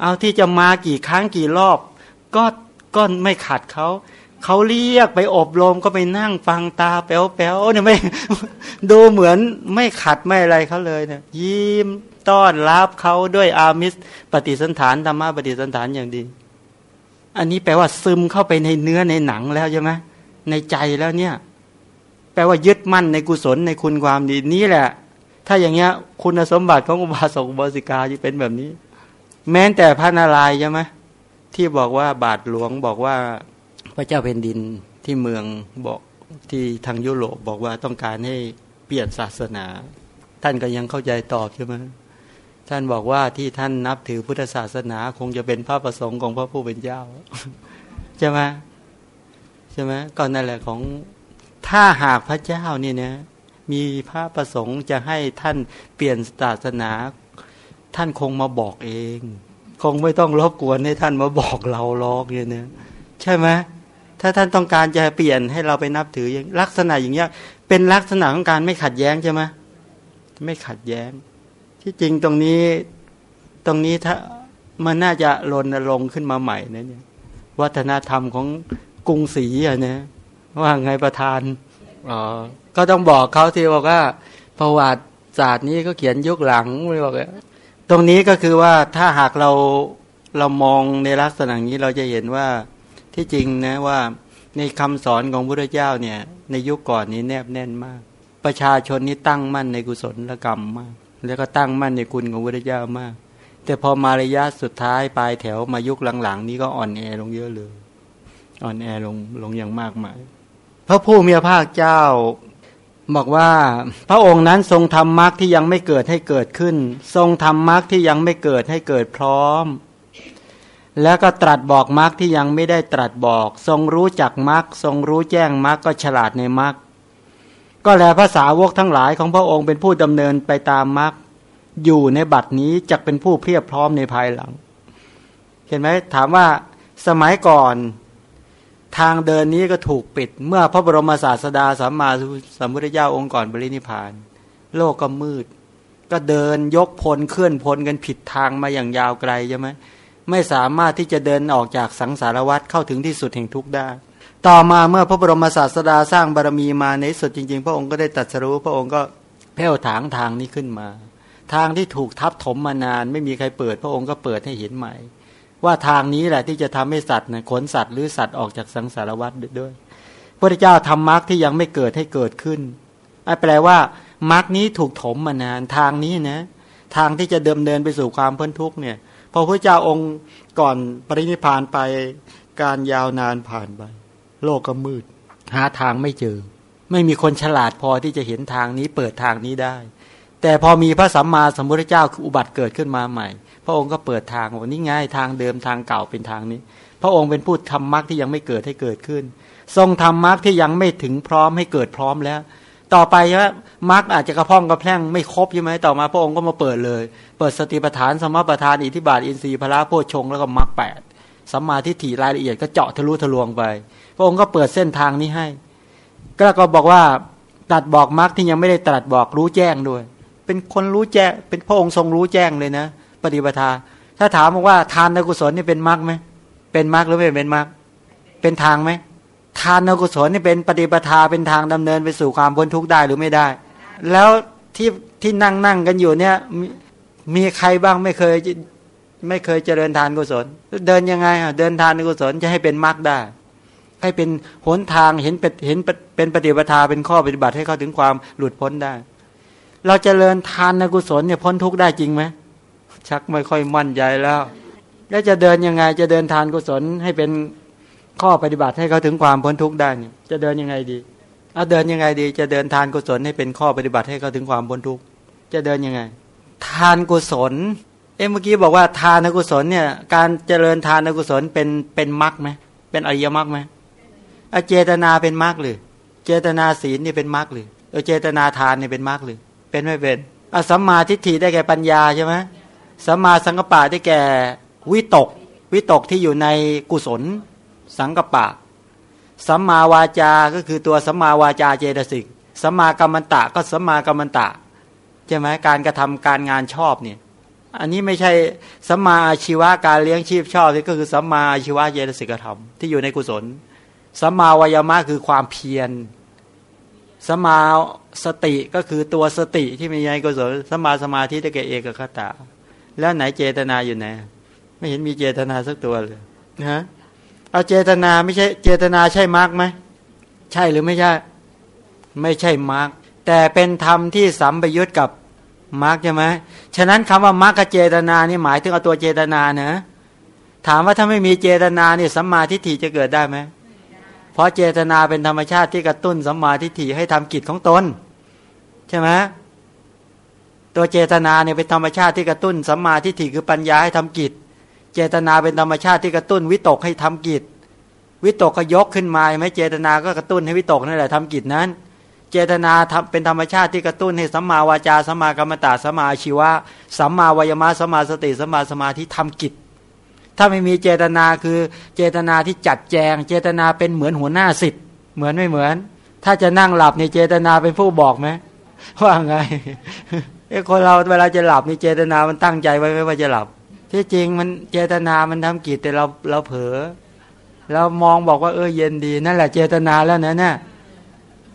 เอาที่จะมากี่ครั้งกี่รอบ ก็ก็ไม่ขัดเขาเขาเรียกไปอบรมก็ไปนั่งฟังตาแป๊วแป๊วเนี่ยไม่ดูเหมือนไม่ขัดไม่อะไรเขาเลยเนี่ยยิ้มต้อนรับเขาด้วยอามิสปฏิสันฐานธรรมะปฏิสันฐานอย่างดี อันนี้แปลว่าซึมเข้าไปในเนื้อในหนังแล้วใช่ไหมในใจแล้วเนี่ย แปลว่ายึดมั่นในกุศลในคุณความดีนี้แหละ ถ้าอย่างเงี้ยคุณสมบัติของอุบาสกอุบาสิกาจะเป็นแบบนี้ แม้แต่พระนารายณ์ใช่ไหมที่บอกว่าบาทหลวงบอกว่าพระเจ้าแผ่นดินที่เมืองบอกที่ทางยุโรปบอกว่าต้องการให้เปลี่ยนศาสนา ท่านก็ยังเข้าใจตอบใช่ไหมท่านบอกว่าที่ท่านนับถือพุทธศาสนาคงจะเป็นพระประสงค์ของพระผู้เป็นเจ้าใช่ไหมใช่ไหมก็นั่นแหละของถ้าหากพระเจ้านี่นะมีพระประสงค์จะให้ท่านเปลี่ยนศาสนา ท่านคงมาบอกเอง คงไม่ต้องรบกวนให้ท่านมาบอกเราลอกเนี่ยนะใช่ไหมถ้าท่านต้องการจะเปลี่ยนให้เราไปนับถืออย่างลักษณะอย่างเงี้ย เป็นลักษณะของการไม่ขัดแย้งใช่ไหมไม่ขัดแย้ง ที่จริงตรงนี้ตรงนี้ถ้ามันน่าจะรณรงค์ขึ้นมาใหม่นะเนี่ยวัฒนธรรมของกรุงศรีอะนะว่าไงประธานอ๋อก็ต้องบอกเขาที่บอกว่าประวัติศาสตร์นี้ก็เขียนยุคหลังไม่บอก ตรงนี้ก็คือว่าถ้าหากเราเรามองในลักษณะนี้เราจะเห็นว่าที่จริงนะว่าในคำสอนของพระเจ้าเนี่ย ในยุคก่อนนี้แนบแน่นมาก ประชาชนนี้ตั้งมั่นในกุศลกรรมมาก แล้วก็ตั้งมั่นในคุณของพระเจ้ามาก แต่พอมาระยะสุดท้ายปลายแถวมายุคหลังๆ นี้ก็อ่อนแอลงเยอะเลยอ่อนแอลงลงอย่างมากมาย พระผู้มีพระภาคเจ้า บอกว่าพระองค์นั้นทรงทำมรรคที่ยังไม่เกิดให้เกิดขึ้น ทรงทำมรรคที่ยังไม่เกิดให้เกิดพร้อม แล้วก็ตรัสบอกมรรคที่ยังไม่ได้ตรัสบอก ทรงรู้จักมรรคทรงรู้แจ้งมรรคก็ฉลาดในมรรคก็แลภาษาวกทั้งหลายของพระองค์เป็นผู้ดำเนินไปตามมรรคอยู่ในบัดนี้จะเป็นผู้เพียบพร้อมในภายหลัง เห็นไหมถามว่าสมัยก่อน ทางเดินนี้ก็ถูกปิด เมื่อพระบรมศาสดาสัมมาสัมพุทธเจ้าองค์ก่อนบริณิพาน โลกก็มืด ก็เดินยกพลเคลื่อนพลกันผิดทางมาอย่างยาวไกลใช่ไหมไม่สามารถที่จะเดินออกจากสังสารวัฏเข้าถึงที่สุดแห่งทุกข์ได้ ต่อมาเมื่อพระบรมศาสดาสร้างบารมีมาในสุดจริง ๆ พระองค์ก็ได้ตัดสรู้พระองค์ก็แผ่วถางทางนี้ขึ้นมา ทางที่ถูกทับถมมานาน ไม่มีใครเปิด พระองค์ก็เปิดให้เห็นใหม่ ว่าทางนี้แหละที่จะทำให้สัตว์ขนสัตว์หรือสัตว์ออกจากสังสารวัฏด้วยพระเจ้าทำมรรคที่ยังไม่เกิดให้เกิดขึ้นแปลว่ามรรคนี้ถูกถมมานานทางนี้นะ ทางที่จะเดิมเดินไปสู่ความพ้นทุกข์เนี่ย พอพระเจ้าองค์ก่อนปรินิพานไปการยาวนานผ่านไป โลกก็มืด หาทางไม่เจอ ไม่มีคนฉลาดพอที่จะเห็นทางนี้เปิดทางนี้ได้ แต่พอมีพระสัมมาสัมพุทธเจ้าอุบัติเกิดขึ้นมาใหม่ ระองค์ก็เปิดทางว่านี่ง่ายทางเดิมทางเก่าเป็นทางนี้ พระองค์เป็นผู้ทำมรรคที่ยังไม่เกิดให้เกิดขึ้น ทรงทำมรรคที่ยังไม่ถึงพร้อมให้เกิดพร้อมแล้ว ต่อไปว่ามรรคอาจจะกระพ้องกระแพร่งไม่ครบใช่ไหมต่อมาพระองค์ก็มาเปิดเลย เปิดสติปัฏฐานสมปัฏฐานอิทธิบาทอินทรีย์พระโพชงแล้วก็มรรคแปดสัมมาทิฏฐิรายละเอียดก็เจาะทะลุทะลวงไป พระองค์ก็เปิดเส้นทางนี้ให้ก็ก็บอกว่าตัดบอกมรรคที่ยังไม่ได้ตรัสบอกรู้แจ้งด้วย เป็นคนรู้แจ้งเป็นพระองค์ทรงรู้แจ้งเลยนะ ปฏิปทา ถ้าถามบอกว่าทานนกุศลนี่เป็นมรรคไหมเป็นมรรคหรือไม่เป็นมรรคเป็นทางไหมทานกุศลนี่เป็นปฏิปทาเป็นทางดำเนินไปสู่ความพ้นทุกข์ได้หรือไม่ได้ แล้วที่ที่นั่งนั่งกันอยู่เนี่ยมีใครบ้างไม่เคยไม่เคยเจริญทานกุศล เดินยังไงอะเดินทานกุศลจะให้เป็นมรรคได้ ให้เป็นหนทางเห็นเป็นเห็นเป็นปฏิปทาเป็นข้อปฏิบัติให้เข้าถึงความหลุดพ้นได้ เราจเจริญทานนกุศลเนี่ยพ้นทุกข์ได้จริงไหม ชักไม่ค่อยมั่นใจแล้ว แล้วจะเดินยังไงจะเดินทานกุศลให้เป็นข้อปฏิบัติให้เขาถึงความพ้นทุกข์ได้เนี่ยจะเดินยังไงดีเอาเดินยังไงดี จะเดินทานกุศลให้เป็นข้อปฏิบัติให้เขาถึงความพ้นทุกข์จะเดินยังไง ทานกุศล เอ๊ะเมื่อกี้บอกว่าทานกุศลเนี่ย การเจริญทานกุศลเป็นเป็นมรรคไหมเป็นอริยมรรคไหมอเจตนาเป็นมรรคหรือ เจตนาศีลนี่เป็นมรรคหรือเออเจตนาทานนี่เป็นมรรคหรือ เป็นไม่เป็นอสัมมาทิฏฐิได้แก่ปัญญาใช่ไหม สัมมาสังกปะได้แก่วิตก วิตกที่อยู่ในกุศล สังกปะ สัมมาวาจา ก็คือตัวสัมมาวาจาเจตสิกสัมมากรรมตะก็สัมมากรรมตะใช่ไหมการกระทำการงานชอบเนี่ยอันนี้ไม่ใช่สัมมาอาชีวะการเลี้ยงชีพชอบนี่ก็คือสัมมาอาชีวะเยตสิกธรรมที่อยู่ในกุศลสัมมาวายามะคือความเพียรสัมมาสติก็คือตัวสติที่มีในกุศลสัมมาสมาธิตะเกเอกคตา แล้วไหนเจตนาอยู่ไหนไม่เห็นมีเจตนาสักตัวเลยนะเอาเจตนาไม่ใช่เจตนาใช่มรรคไหมใช่หรือไม่ใช่ ไม่ใช่มรรคแต่เป็นธรรมที่สัมปยุตกับมรรคใช่ไหมฉะนั้นคำว่ามรรคเจตนานี่หมายถึงเอาตัวเจตนาเนะถามว่าถ้าไม่มีเจตนาเนี่ยสัมมาทิฏฐิจะเกิดได้ไหมเพราะเจตนาเป็นธรรมชาติที่กระตุ้นสัมมาทิฏฐิให้ทำกิจของตน ใช่ไหม ตัวเจตนาเนี่ยเป็นธรรมชาติที่กระตุ้นสัมมาทิฏฐิคือปัญญาให้ทำกิจ เจตนาเป็นธรรมชาติที่กระตุ้นวิตกให้ทำกิจ วิตกก็ยกขึ้นมาไหมเจตนาก็กระตุ้นให้วิตกนั่นแหละทำกิจนั้น เจตนาทำเป็นธรรมชาติที่กระตุ้นให้สัมมาวาจาสัมมากรรมตาสัมมาชีวะสัมมาวายมะสัมมาสติสัมมาสมาธิทำกิจ ถ้าไม่มีเจตนาคือเจตนาที่จัดแจง เจตนาเป็นเหมือนหัวหน้าสิทธิ์เหมือนไม่เหมือน ถ้าจะนั่งหลับในเจตนาเป็นผู้บอกไหมว่าไง ไอ้คนเราเวลาจะหลับนี่เจตนามันตั้งใจไว้ไม่ว่าจะหลับ ที่จริงมันเจตนามันทำกิจแต่เราเราเผลอเรามองบอกว่าเออเย็นดีนั่นแหละเจตนาแล้วนะเนี่ย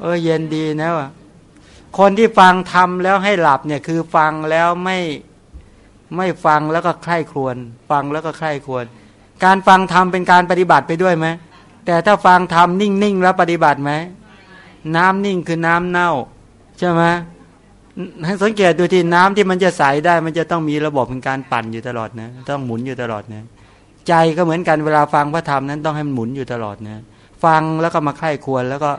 เออเย็นดีนะวะคนที่ฟังทำแล้วให้หลับเนี่ยคือฟังแล้วไม่ไม่ฟังแล้วก็ใคร่ครวญฟังแล้วก็ใคร่ครวญการฟังทำเป็นการปฏิบัติไปด้วยไหมแต่ถ้าฟังทำนิ่งๆแล้วปฏิบัติไหมน้ำนิ่งคือน้ำเน่า ใช่ไหม ให้สังเกตดูที่น้ำที่มันจะใสได้ มันจะต้องมีระบบเป็นการปั่นอยู่ตลอดนะ ต้องหมุนอยู่ตลอดนะ ใจก็เหมือนกันเวลาฟังพระธรรมนั้นต้องให้มันหมุนอยู่ตลอดนะ ฟังแล้วก็มาไข้ควรแล้วก็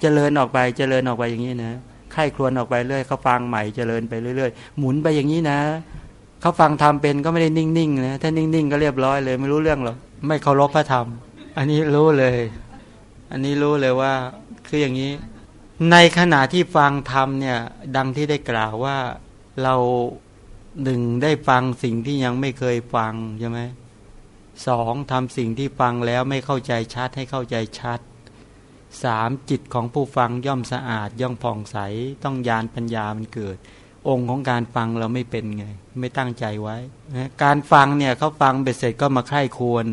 เจริญออกไปเจริญออกไปอย่างนี้นะไข้ครวนออกไปเรื่อยเขาฟังใหม่เจริญไปเรื่อยๆ หมุนไปอย่างนี้นะเขาฟังทำเป็นก็ไม่ได้นิ่งๆนะถ้านิ่งๆก็เรียบร้อยเลย ไม่รู้เรื่องหรอกไม่เคารพพระธรรม อันนี้รู้เลย อันนี้รู้เลยว่าคืออย่างนี้ ในขณะที่ฟังธรรมเนี่ย ดังที่ได้กล่าวว่าเราหนึ่งได้ฟังสิ่งที่ยังไม่เคยฟังใช่ไหมสองทำสิ่งที่ฟังแล้วไม่เข้าใจชัดให้เข้าใจชัดสามจิตของผู้ฟังย่อมสะอาดย่อมผ่องใสต้องยานปัญญามันเกิด องค์ของการฟังเราไม่เป็นไง ไม่ตั้งใจไว้นะการฟังเนี่ยเขาฟังเบ็ดเสร็จก็มาไข้ควร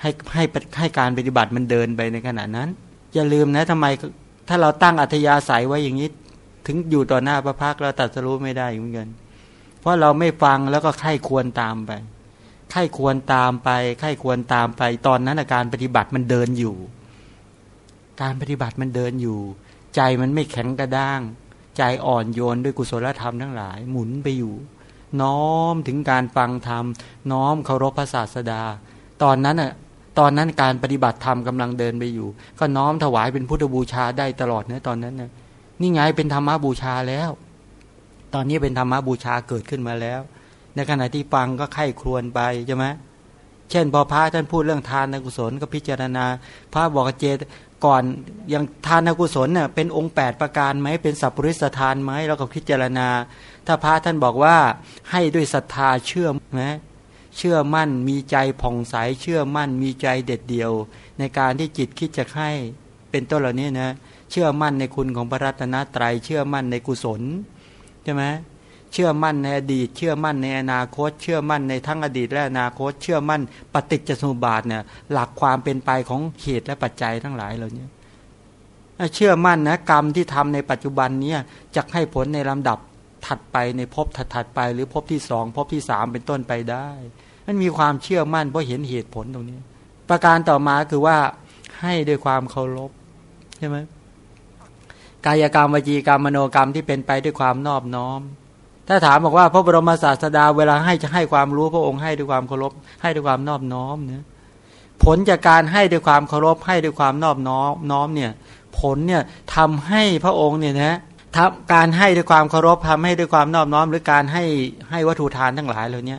ให้ให้ให้การปฏิบัติมันเดินไปในขณะนั้นอย่าลืมนะทำไม ถ้าเราตั้งอัธยาศัยไว้อย่างนี้ ถึงอยู่ต่อหน้าพระพักเราตัดสรู้ไม่ได้เหมือนกันเพราะเราไม่ฟังแล้วก็ไข้ควรตามไปไข้ควรตามไปไข้ควรตามไป ตอนนั้นอาการปฏิบัติมันเดินอยู่ การปฏิบัติมันเดินอยู่ ใจมันไม่แข็งกระด้าง ใจอ่อนโยนด้วยกุศลธรรมทั้งหลาย หมุนไปอยู่ น้อมถึงการฟังธรรม น้อมเคารพพระศาสดา ตอนนั้นอะ ตอนนั้นการปฏิบัติธรรมกำลังเดินไปอยู่ ก็น้อมถวายเป็นพุทธบูชาได้ตลอดเนะตอนนั้นนะนี่ไงเป็นธรรมบูชาแล้ว ตอนนี้เป็นธรรมบูชาเกิดขึ้นมาแล้ว ในขณะที่ฟังก็ไข้ครวนไปใช่ไหมเช่นพอพระท่านพูดเรื่องทานกุศลก็พิจารณา พระบอกเจตก่อนอย่างทานกุศลเน่ยเป็นองค์ 8 ประการไหมเป็นสัพปริสทานไหมเราก็พิจารณา ถ้าพระท่านบอกว่าให้ด้วยศรัทธาเชื่อไหม เชื่อมั่นมีใจผ่องใสเชื่อมั่นมีใจเด็ดเดี่ยว ในการที่จิตคิดจะให้เป็นต้นเหล่านี้นะเชื่อมั่นในคุณของพระรัตนตรัยเชื่อมั่นในกุศลใช่ไหมเชื่อมั่นในอดีต เชื่อมั่นในอนาคต เชื่อมั่นในทั้งอดีตและอนาคต เชื่อมั่นปฏิจจสมุปบาทเนี่ยหลักความเป็นไปของเหตุและปัจจัยทั้งหลายเหล่านี้เชื่อมั่นนะกรรมที่ทำในปัจจุบันนี้จะให้ผลในลำดับ ถัดไปในภพถัดๆไป หรือภพที่สองภพที่สามเป็นต้นไปได้มันมีความเชื่อมั่นเพราะเห็นเหตุผลตรงนี้ ประการต่อมาคือว่าให้ด้วยความเคารพใช่ไหมกายกรรมวจีกรรมมโนกรรมที่เป็นไปด้วยความนอบน้อม ถ้าถามบอกว่าพระบรมศาสดาเวลาให้จะให้ความรู้พระองค์ให้ด้วยความเคารพให้ด้วยความนอบน้อมเนี่ยผลจากการให้ด้วยความเคารพให้ด้วยความนอบน้อมน้อมเนี่ย ผลเนี่ยทำให้พระองค์เนี่ยนะ การให้ด้วยความเคารพทำให้ด้วยความนอบน้อม หรือการให้ให้วัตถุทานทั้งหลายเหล่านี้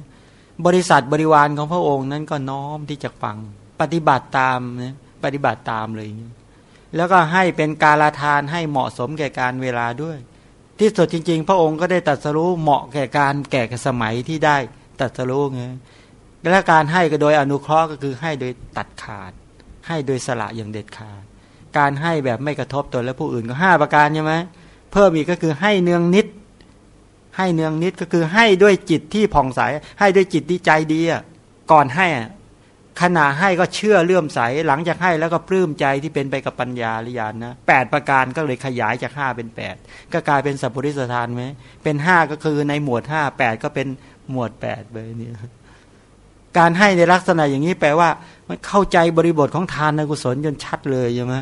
บริษัทบริวารของพระองค์นั้นก็น้อมที่จะฟัง ปฏิบัติตามนะปฏิบัติตามเลยนี้แล้วก็ให้เป็นกาลทานให้เหมาะสมแก่การเวลาด้วย ที่สุดจริง ๆ พระองค์ก็ได้ตัดสรู้เหมาะแก่การแก่สมัยที่ได้ตัดสรู้ไงและการให้ก็โดยอนุเคราะห์ก็คือให้โดยตัดขาด ให้โดยสละอย่างเด็ดขาด การให้แบบไม่กระทบตนและผู้อื่นก็ห้าประการใช่ไหม เพิ่มอีกก็คือให้เนืองนิด ให้เนืองนิดก็คือให้ด้วยจิตที่ผ่องใส ให้ด้วยจิตที่ใจดีอะก่อนให้อะขณะให้ก็เชื่อเลื่อมใส หลังจากให้แล้วก็ปลื้มใจที่เป็นไปกับปัญญาหรือญาณนะแปดประการก็เลยขยายจากห้าเป็นแปดก็กลายเป็นสัพพุริสทานไหมเป็นห้าก็คือในหมวดห้าแปดก็เป็นหมวดแปดเลยนี่การให้ในลักษณะอย่างนี้แปลว่า มันเข้าใจบริบทของทานในกุศลจนชัดเลยใช่ไหม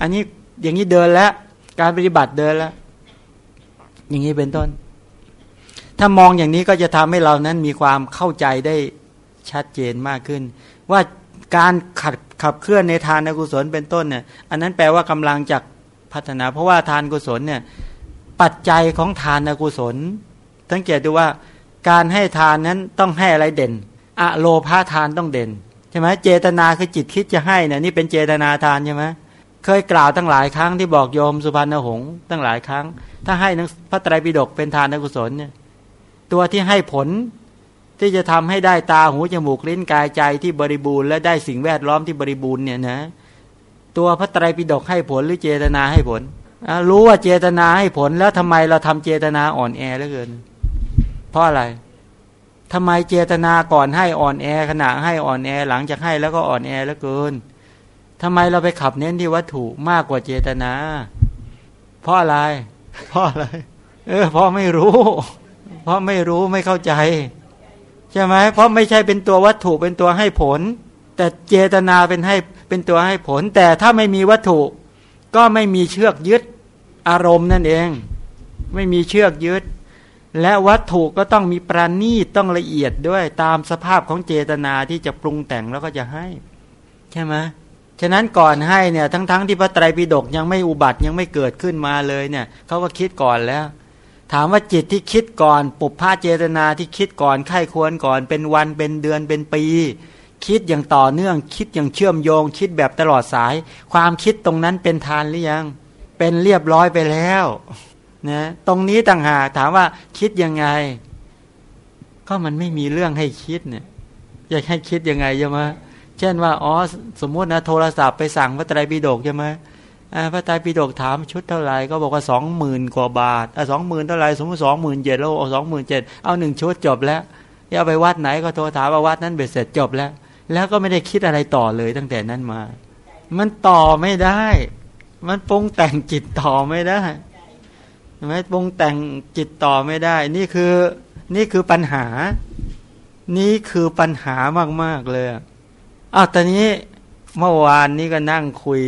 อันนี้อย่างนี้เดินแล้ว การปฏิบัติเดินแล้ว อย่างนี้เป็นต้น ถ้ามองอย่างนี้ก็จะทำให้เรานั้นมีความเข้าใจได้ชัดเจนมากขึ้น ว่าการขัดขับเคลื่อนในทานกุศลเป็นต้นเนี่ย อันนั้นแปลว่ากำลังจากพัฒนา เพราะว่าทานกุศลเนี่ย ปัจจัยของทานกุศลสังเกตดูว่าการให้ทานนั้นต้องให้อะไรเด่นอะโลภาทานต้องเด่นใช่ไหมเจตนาคือจิตคิดจะให้เนี่ยนี่เป็นเจตนาทานใช่ไหม เคยกล่าวตั้งหลายครั้งที่บอกโยมสุพรรณหงษ์ตั้งหลายครั้ง ถ้าให้พระไตรปิฎกเป็นทานกุศลเนี่ยตัวที่ให้ผลที่จะทำให้ได้ตาหูจมูกลิ้นกายใจที่บริบูรณ์และได้สิ่งแวดล้อมที่บริบูรณ์เนี่ยนะตัวพระไตรปิฎกให้ผลหรือเจตนาให้ผลรู้ว่าเจตนาให้ผลแล้วทำไมเราทำเจตนาอ่อนแอเหลือเกิน เพราะอะไรทำไมเจตนาก่อนให้อ่อนแอขณะให้อ่อนแอหลังจากให้แล้วก็อ่อนแอแล้วเกิน ทำไมเราไปขับเน้นที่วัตถุมากกว่าเจตนา เพราะอะไร เพราะอะไร เออ เพราะไม่รู้ เพราะไม่รู้ไม่เข้าใจ ใช่ไหม เพราะไม่ใช่เป็นตัววัตถุเป็นตัวให้ผล แต่เจตนาเป็นให้เป็นตัวให้ผล แต่ถ้าไม่มีวัตถุ ก็ไม่มีเชือกยึดอารมณ์นั่นเอง ไม่มีเชือกยึด และวัตถุก็ต้องมีประณีตต้องละเอียดด้วยตามสภาพของเจตนาที่จะปรุงแต่งแล้วก็จะให้ ใช่ไหม ฉะนั้นก่อนให้เนี่ยทั้งๆทที่พระไตรปิฎกยังไม่อุบัติยังไม่เกิดขึ้นมาเลยเนี่ยเขาก็คิดก่อนแล้ว ถามว่าจิตที่คิดก่อนปุพพาเจตนาที่คิดก่อนไข้ควรก่อนเป็นวันเป็นเดือนเป็นปี คิดอย่างต่อเนื่องคิดอย่างเชื่อมโยง คิดแบบตลอดสาย ความคิดตรงนั้นเป็นทานหรือยัง เป็นเรียบร้อยไปแล้วนะตรงนี้ต่างหากถามว่าคิดยังไง ก็มันไม่มีเรื่องให้คิดเนี่ยอยากให้คิดยังไงใช่ไหม เช่นว่าอ๋อสมมุตินะโทรศัพท์ไปสั่งพระไตรปิฎกใช่ไหมพระไตรปิฎกถามชุดเท่าไหร่ก็บอกว่าสองหมื่นกว่าบาทอะสองหมื่นเท่าไหร่สมมติสองหมื่นเจ็ดแล้วเอาสองหมื่นเจ็ดเอาหนึ่งชุดจบแล้วเอาไปวัดไหนก็โทรถามว่าวัดนั้นเบ็ดเสร็จจบแล้ว แล้วก็ไม่ได้คิดอะไรต่อเลยตั้งแต่นั้นมา มันต่อไม่ได้ มันปรุงแต่งจิตต่อไม่ได้ไม่ปรุงแต่งจิตต่อไม่ได้ นี่คือนี่คือปัญหา นี่คือปัญหามากๆเลย อ้าวตอนนี้เมื่อวานนี้ก็นั่งคุย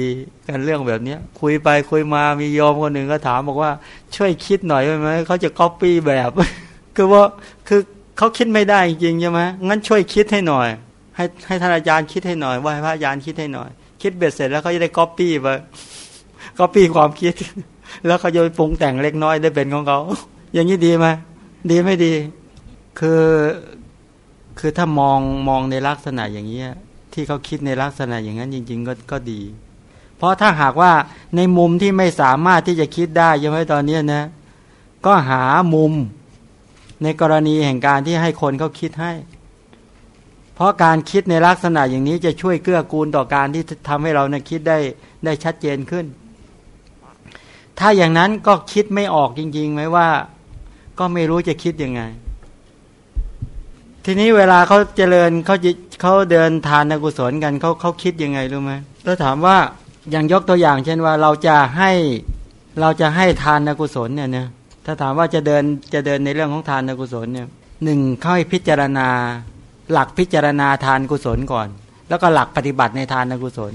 กันเรื่องแบบเนี้ย คุยไปคุยมามียอมคนหนึ่งก็ถามบอกว่า ช่วยคิดหน่อยได้ไหมเขาจะก๊อปปี้แบบ คือว่าคือเขาคิดไม่ได้จริงใช่ไหมงั้นช่วยคิดให้หน่อย ให้ให้ท่านอาจารย์คิดให้หน่อยว่าให้พระอาจารย์คิดให้หน่อย คิดเบ็ดเสร็จแล้วเขาจะได้ก๊อปปี้ไปก๊อปปี้ความคิด แล้วเขาจะปรุงแต่งเล็กน้อยได้เป็นของเขาอย่างนี้ดีไหมดีไม่ดี คือคือถ้ามองมองในลักษณะอย่างนี้ ที่เขาคิดในลักษณะอย่างนั้นจริง ๆ ก็ก็ดี เพราะถ้าหากว่าในมุมที่ไม่สามารถที่จะคิดได้ยังไม่ตอนนี้นะ ก็หามุมในกรณีแห่งการที่ให้คนเขาคิดให้ เพราะการคิดในลักษณะอย่างนี้จะช่วยเกื้อกูลต่อการที่ทำให้เราเนี่ยคิดได้ได้ชัดเจนขึ้น ถ้าอย่างนั้นก็คิดไม่ออกจริงๆไหมว่า ก็ไม่รู้จะคิดยังไง ทีนี้เวลาเขาเจริญเขาเขาเดินทานกุศลกันเขาเขาคิดยังไงรู้ไหมถ้าถามว่าอย่างยกตัวอย่าง เช่นว่าเราจะให้เราจะให้ทานกุศลเนี่ยเนี่ยถ้าถามว่าจะเดินจะเดินในเรื่องของทานกุศลเนี่ยหนึ่งเขาให้พิจารณา หลักพิจารณาทานกุศลก่อน แล้วก็หลักปฏิบัติในทานกุศล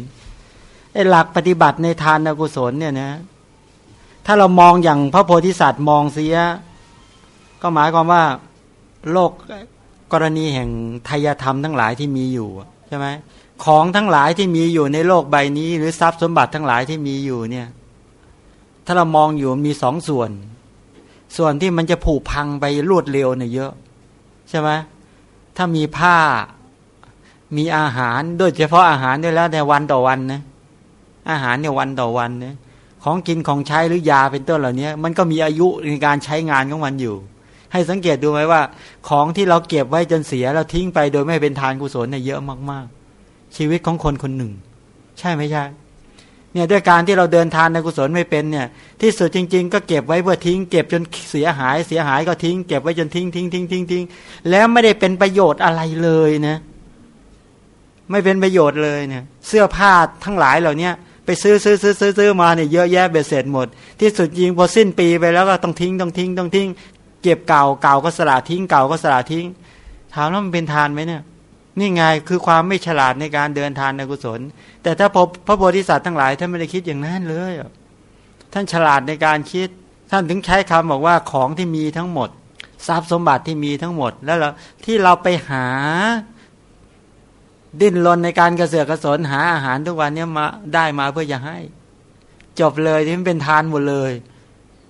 ไอ้หลักปฏิบัติในทานกุศลเนี่ยนะถ้าเรามองอย่างพระโพธิสัตว์มองเสีย ก็หมายความว่าโลก กรณีแห่งทายธรรมทั้งหลายที่มีอยู่ใช่ไหมของทั้งหลายที่มีอยู่ในโลกใบนี้ หรือทรัพย์สมบัติทั้งหลายที่มีอยู่เนี่ย ถ้าเรามองอยู่มีสองส่วน ส่วนที่มันจะผุพังไปรวดเร็วเนี่ยเยอะ ใช่ไหมถ้ามีผ้ามีอาหารโดยเฉพาะอาหารด้วยแล้วในวันต่อวันนะอาหารเนี่ยวันต่อวันเนี่ยของกินของใช้หรือยาเป็นต้นเหล่านี้มันก็มีอายุในการใช้งานของมันอยู่ ให้สังเกตดูไหมว่า ของที่เราเก็บไว้จนเสียเราทิ้งไปโดยไม่เป็นทานกุศลเนี่ยเยอะมากๆ ชีวิตของคนคนหนึ่ง ใช่ไหมใช่เนี่ยด้วยการที่เราเดินทานในกุศลไม่เป็นเนี่ย ที่สุดจริง ๆ ก็เก็บไว้เพื่อทิ้ง เก็บจนเสียหายเสียหายก็ทิ้ง เก็บไว้จนทิ้งทิ้งทิ้งทิ้งทิ้งแล้วไม่ได้เป็นประโยชน์อะไรเลยนะไม่เป็นประโยชน์เลยเนี่ย เสื้อผ้าทั้งหลายเหล่านี้ไปซื้อซื้อซื้อซื้อซื้อมาเนี่ยเยอะแยะเบ็ดเสร็จหมด ที่สุดยิงพอสิ้นปีไปแล้วก็ต้องทิ้งต้องทิ้งต้องทิ้ง เก็บเก่าเก่าก็สละทิ้งเก่าก็สละทิ้ง ถามว่ามันเป็นทานไหมเนี่ย นี่ไงคือความไม่ฉลาดในการเดินทานในกุศล แต่ถ้าพบพระโพธิสัตว์ทั้งหลายท่านไม่ได้คิดอย่างนั้นเลย ท่านฉลาดในการคิด ท่านถึงใช้คำบอกว่าของที่มีทั้งหมด ทรัพย์สมบัติที่มีทั้งหมด แล้วเราที่เราไปหาดิ้นรนในการกระเสือกกระสนหาอาหารทุกวันนี้มาได้มาเพื่อจะให้ จบเลยที่มันเป็นทานหมดเลย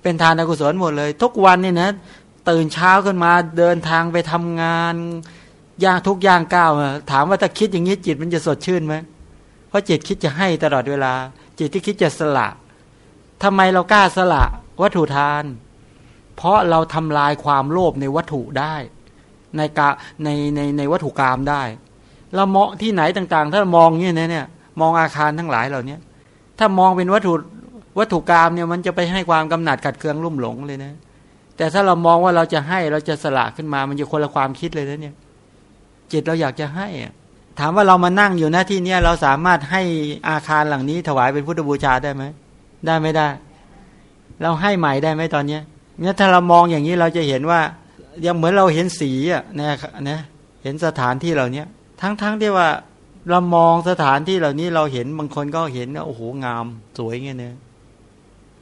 เป็นทานกุศลหมดเลย ทุกวันนี่นะ ตื่นเช้าขึ้นมาเดินทางไปทำงานย่างทุกย่างก้าวถามว่าถ้าคิดอย่างนี้จิตมันจะสดชื่นไหมเพราะจิตคิดจะให้ตลอดเวลา จิตที่คิดจะสละทำไมเรากล้าสละวัตถุทาน เพราะเราทำลายความโลภในวัตถุได้ ในกาในในในวัตถุกรรมได้เราเมองที่ไหนต่างๆ ถ้ามองเนี่ยเนี่ยมองอาคารทั้งหลายเหล่านี้ถ้ามองเป็นวัตถุวัตถุกรรมเนี่ยมันจะไปให้ความกำหนัดขัดเคืองรุ่มหลงเลยนะ แต่ถ้าเรามองว่าเราจะให้เราจะสละขึ้นมา มันจะคนละความคิดเลยนะเนี่ยจิตเราอยากจะให้ถามว่าเรามานั่งอยู่หน้าที่เนี้ยเราสามารถให้อาคารหลังนี้ ถวายเป็นพุทธบูชาได้ไหมได้ไม่ได้ เราให้ใหม่ได้ไหมตอนเนี้ยเนี่ยถ้าเรามองอย่างนี้เราจะเห็นว่ายังเหมือนเราเห็นสีอะนะนะเห็นสถานที่เหล่านี้ทั้งๆทที่ว่าเรามองสถานที่เหล่านี้เราเห็นบางคนก็เห็นโอ้โหงามสวยเงี้ยเนี่ย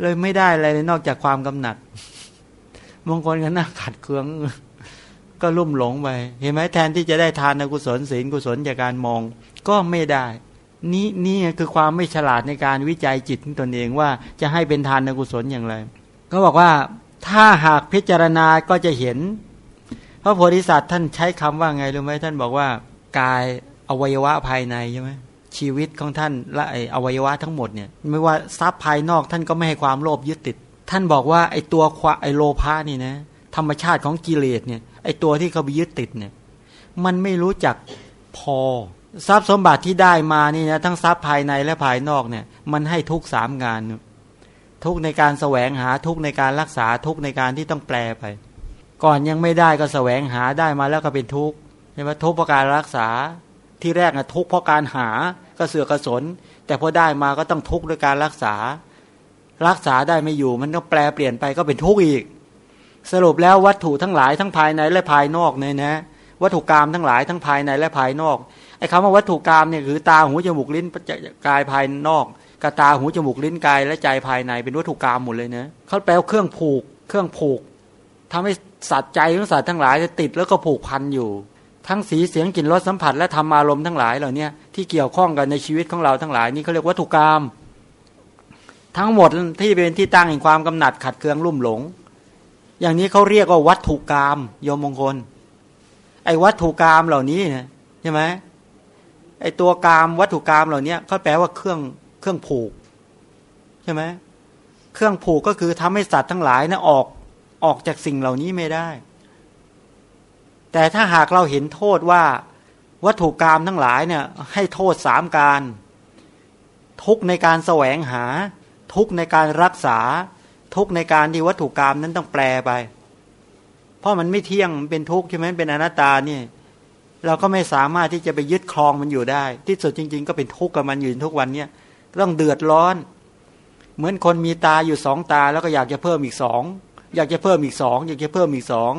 เลยไม่ได้อะไรเลยนอกจากความกำหนัด บางคนก็น่าขัดเคือง ก็ลุ่มหลงไปเห็นไหมแทนที่จะได้ทานกุศลศีลกุศลจากการมอง ก็ไม่ได้ นี่นี่คือความไม่ฉลาดในการวิจัยจิตตนเองว่าจะให้เป็นทานกุศลอย่างไร ก็บอกว่าถ้าหากพิจารณาก็จะเห็น พระโพธิสัตว์ท่านใช้คำว่าไงรู้ไหมท่านบอกว่ากายอวัยวะภายในใช่ไหมชีวิตของท่านและออวัยวะทั้งหมดเนี่ย ไม่ว่าทรัพย์ภายนอกท่านก็ไม่ให้ความโลภยึดติด ท่านบอกว่าไอตัวควาไอโลภะนี่นะธรรมชาติของกิเลสเนี่ยไอตัวที่เขาไปยึดติดเนี่ยมันไม่รู้จักพอ ทรัพย์สมบัติที่ได้มานี่นะทั้งทรัพย์ภายในและภายนอกเนี่ยมันให้ทุกสามงาน ทุกในการแสวงหาทุกในการรักษาทุกในการที่ต้องแปลไป ก่อนยังไม่ได้ก็แสวงหาได้มาแล้วก็เป็นทุกข์ใช่ไหมทุกเพราะการรักษาที่แรกนะทุกเพราะการหาก็เสือกกระสน แต่พอได้มาก็ต้องทุกข์ด้วยการรักษา รักษาได้ไม่อยู่ มันต้องแปลเปลี่ยนไปก็เป็นทุกข์อีก สรุปแล้ววัตถุทั้งหลายทั้งภายในและภายนอกเนี่ยนะ วัตถุกรรมทั้งหลายทั้งภายในและภายนอกไอ้คำว่าวัตถุกรรมเนี่ยคือตาหูจมูกลิ้นกายภายนอกกตาหูจมูกลิ้นกายและใจภายในเป็นวัตถุกรรมหมดเลยนะเขาแปลเครื่องผูก เครื่องผูกทำให้สัตว์ใจของสัตว์ทั้งหลายจะติดแล้วก็ผูกพันอยู่ ทั้งสีเสียงกลิ่นรสสัมผัสและธรรมอารมณ์ทั้งหลายเหล่านี้ที่เกี่ยวข้องกันในชีวิตของเราทั้งหลายนี่เขาเรียกวัตถุกรรม ทั้งหมดที่เป็นที่ตั้งแห่งความกำหนัดขัดเคืองลุ่มหลง อย่างนี้เขาเรียกว่าวัตถุกรรมโยมมงคล ไอ้วัตถุกรรมเหล่านี้นะใช่ไหมไอ้ตัวกรรมวัตถุกรรมเหล่านี้เขาแปลว่าเครื่องเครื่องผูกใช่ไหมเครื่องผูกก็คือทำให้สัตว์ทั้งหลายนะออกออกจากสิ่งเหล่านี้ไม่ได้ แต่ถ้าหากเราเห็นโทษว่าวัตถุกรรมทั้งหลายเนี่ย ให้โทษสามการ ทุกในการแสวงหา ทุกในการรักษา ทุกในการที่วัตถุกรรมนั้นต้องแปลไป เพราะมันไม่เที่ยงเป็นทุกข์ใช่ไหมเป็นอนัตตาเนี่ยเราก็ไม่สามารถที่จะไปยึดครองมันอยู่ได้ ที่สุดจริง ๆ ก็เป็นทุกข์กับมันอยู่ทุกวันเนี่ยต้องเดือดร้อน เหมือนคนมีตาอยู่สองตา แล้วก็อยากจะเพิ่มอีกสองอยากจะเพิ่มอีกสองอยากจะเพิ่มอีกสอง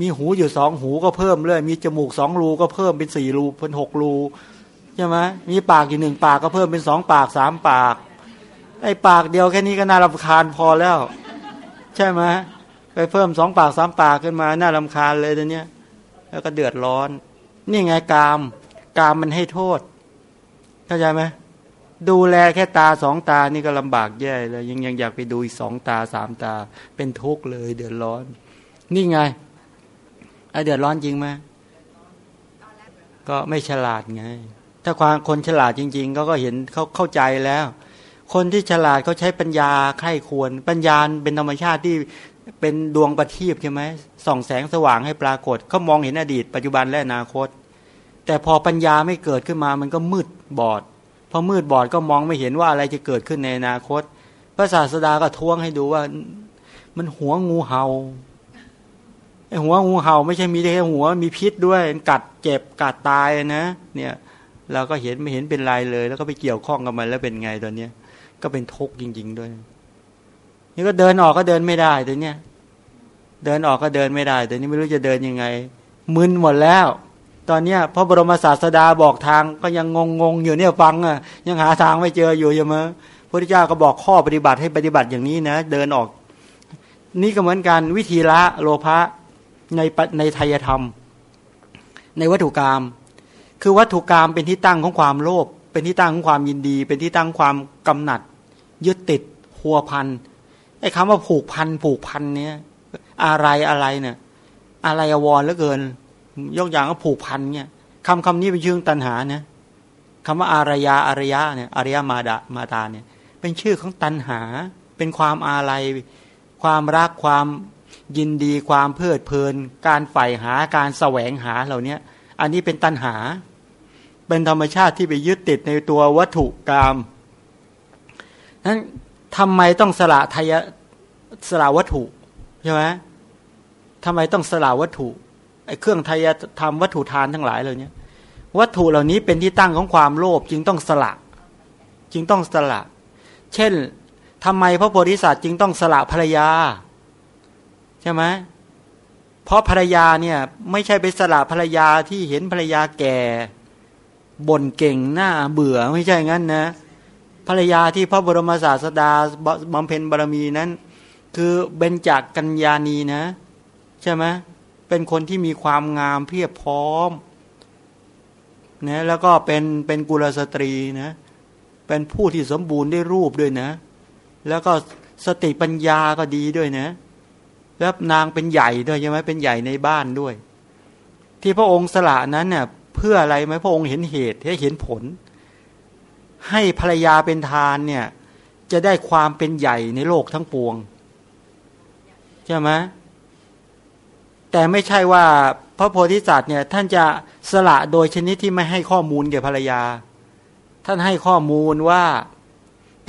มีหูอยู่สองหูก็เพิ่มเลย มีจมูกสองรูก็เพิ่มเป็นสี่รูเป็นหกรูใช่ไหมมีปากอยู่หนึ่งปากก็เพิ่มเป็นสองปากสามปาก ไอ้ปากเดียวแค่นี้ก็น่ารำคาญพอแล้ว ใช่ไหมไปเพิ่มสองปากสามปากขึ้นมา น่ารำคาญเลยตอนเนี้ย แล้วก็เดือดร้อน นี่ไงกาม กามมันให้โทษ เข้าใจไหมดูแลแค่ตาสองตานี่ก็ลำบากแย่เลยยังยังอยากไปดูอีกสองตาสามตา เป็นทุกข์เลย เดือดร้อน นี่ไงไอเดือดร้อนจริงไหมก็ไม่ฉลาดไง ถ้าความคนฉลาดจริงๆเขาก็เห็นเขาเข้าใจแล้ว คนที่ฉลาดเขาใช้ปัญญาไข้ควร ปัญญาเป็นธรรมชาติที่เป็นดวงประทีปใช่ไหมส่องแสงสว่างให้ปรากฏเขามองเห็นอดีต ปัจจุบันและอนาคต แต่พอปัญญาไม่เกิดขึ้นมามันก็มืดบอดพอมืดบอดก็มองไม่เห็นว่าอะไรจะเกิดขึ้นในอนาคตพระศาสดาก็ท้วงให้ดูว่า มันหัวงูเห่าไอหัวงูเห่าไม่ใช่มีแค่หัวมีพิษด้วยกัดเจ็บกัดตายนะ เนี่ย เราก็เห็นไม่เห็นเป็นไรเลย แล้วก็ไปเกี่ยวข้องกับมันแล้วเป็นไงตอนเนี้ย ก็เป็นทุกข์จริง ๆ ด้วย นี่ก็เดินออกก็เดินไม่ได้ตัวเนี้ยเดินออกก็เดินไม่ได้แต่นี้ไม่รู้จะเดินยังไงมึนหมดแล้ว ตอนเนี้ยพระบรมศาสดาบอกทางก็ยังงงๆอยู่เนี่ยฟังอะยังหาทางไม่เจออยู่ใช่ไหมพระพุทธเจ้าก็บอกข้อปฏิบัติให้ปฏิบัติอย่างนี้นะ เดินออก นี่ก็เหมือนกันวิธีละโลภะในในไทยธรรม ในวัตถุกรรมคือวัตถุกรรมเป็นที่ตั้งของความโลภเป็นที่ตั้งของความยินดี เป็นที่ตั้งความกำหนัด ยึดติดหัวพันไอ้คำว่าผูกพันผูกพันเนี้ยอะไรอะไรเนี่ย อะไรอวรเหลือเกิน ยกอย่างก็ผูกพันเนี่ยคำคำนี้เป็นชื่อตันหาเนี่ยคำว่าอารยาอารยะเนี่ยอารยามาดามาตาเนี่ย เป็นชื่อของตันหา เป็นความอาลัย ความรักความยินดีความเพลิดเพลิน การใฝ่หาการแสวงหาเหล่านี้อันนี้เป็นตันหา เป็นธรรมชาติที่ไปยึดติดในตัววัตถุกรรม นั้นทำไมต้องสละทายสละวัตถุใช่ไหมทำไมต้องสละวัตถุไอ้เครื่องทายทำวัตถุทานทั้งหลายเหล่านี้วัตถุเหล่านี้เป็นที่ตั้งของความโลภจึงต้องสละ จึงต้องสละ เช่นทำไมพระโพธิสัตว์จึงต้องสละภรรยา ใช่ไหมเพราะภรรยาเนี่ยไม่ใช่ไปสละภรรยาที่เห็นภรรยาแก่บ่นเก่งหน้าเบื่อไม่ใช่งั้นนะ ภรรยาที่พระบรมศาสดาบำเพ็ญบารมีนั้น คือเบญจากกัญญาณีนะ ใช่ไหมเป็นคนที่มีความงามเพียบพร้อมนะแล้วก็เป็นเป็นกุลสตรีนะ เป็นผู้ที่สมบูรณ์ได้รูปด้วยนะ แล้วก็สติปัญญาก็ดีด้วยนะ แล้วนางเป็นใหญ่ด้วยใช่ไหมเป็นใหญ่ในบ้านด้วย ที่พระองค์สละนั้นเนี่ยเพื่ออะไรไหมพระองค์เห็นเหตุให้เห็นผล ให้ภรรยาเป็นทานเนี่ย จะได้ความเป็นใหญ่ในโลกทั้งปวง ใช่ไหมแต่ไม่ใช่ว่าพระโพธิสัตว์เนี่ย ท่านจะสละโดยชนิดที่ไม่ให้ข้อมูลแก่ภรรยา ท่านให้ข้อมูลว่า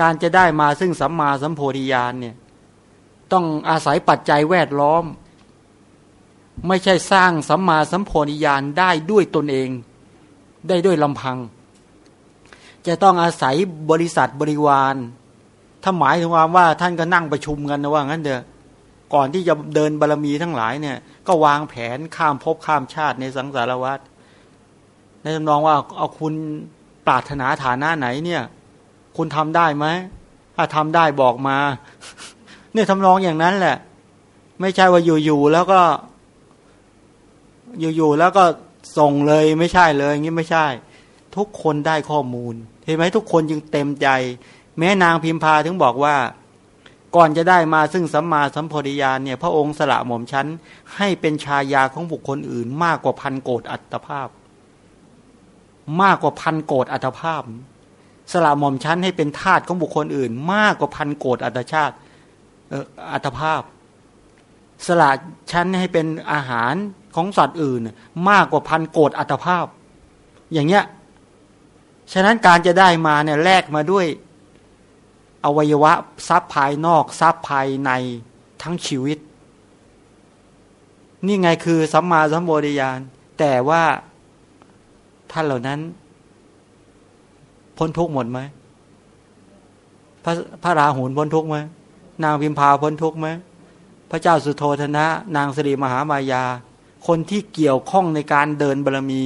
การจะได้มาซึ่งสัมมาสัมโพธิญาณเนี่ย ต้องอาศัยปัจจัยแวดล้อม ไม่ใช่สร้างสัมมาสัมโพธิญาณได้ด้วยตนเอง ได้ด้วยลำพัง จะต้องอาศัยบริษัทบริวาร ถ้าหมายถึงความว่าท่านก็นั่งประชุมกันนะว่างั้นเถอะก่อนที่จะเดินบารรมีทั้งหลายเนี่ย ก็วางแผนข้ามภพข้ามชาติในสังสารวัฏในจำนองว่าเอาคุณปรารถนาฐานะไหนเนี่ย คุณทำได้ไหมถ้าทำได้บอกมา เนี่ยทำนองอย่างนั้นแหละ ไม่ใช่ว่าอยู่ๆแล้วก็ อยู่ๆแล้วก็ส่งเลยไม่ใช่เลยอย่างนี้ไม่ใช่ ทุกคนได้ข้อมูล เห็นไหมทุกคนจึงเต็มใจ แม้นางพิมพาถึงบอกว่า ก่อนจะได้มาซึ่งสัมมาสัมโพธิญาณเนี่ยพระองค์สละหม่อมชั้น ให้เป็นชายาของบุคคลอื่น มากกว่าพันโกดอัตภาพ มากกว่าพันโกดอัตภาพ สละหม่อมชั้นให้เป็นทาสของบุคคลอื่น มากกว่าพันโกดอัตชาติอัตภาพ สละชั้นให้เป็นอาหารของสัตว์อื่น มากกว่าพันโกดอัตภาพ อย่างเงี้ย ฉะนั้นการจะได้มาเนี่ยแลกมาด้วย อวัยวะทรัพย์ภายนอกทรัพย์ภายในทั้งชีวิต นี่ไงคือสัมมาสัมโพธิญาณแต่ว่าท่านเหล่านั้น พ้นทุกหมดไหมพระพระราหุลพ้นทุกไหมนางพิมพาพ้นทุกข์ไหมพระเจ้าสุโธธนะ นางสิริมหามายา คนที่เกี่ยวข้องในการเดินบารมี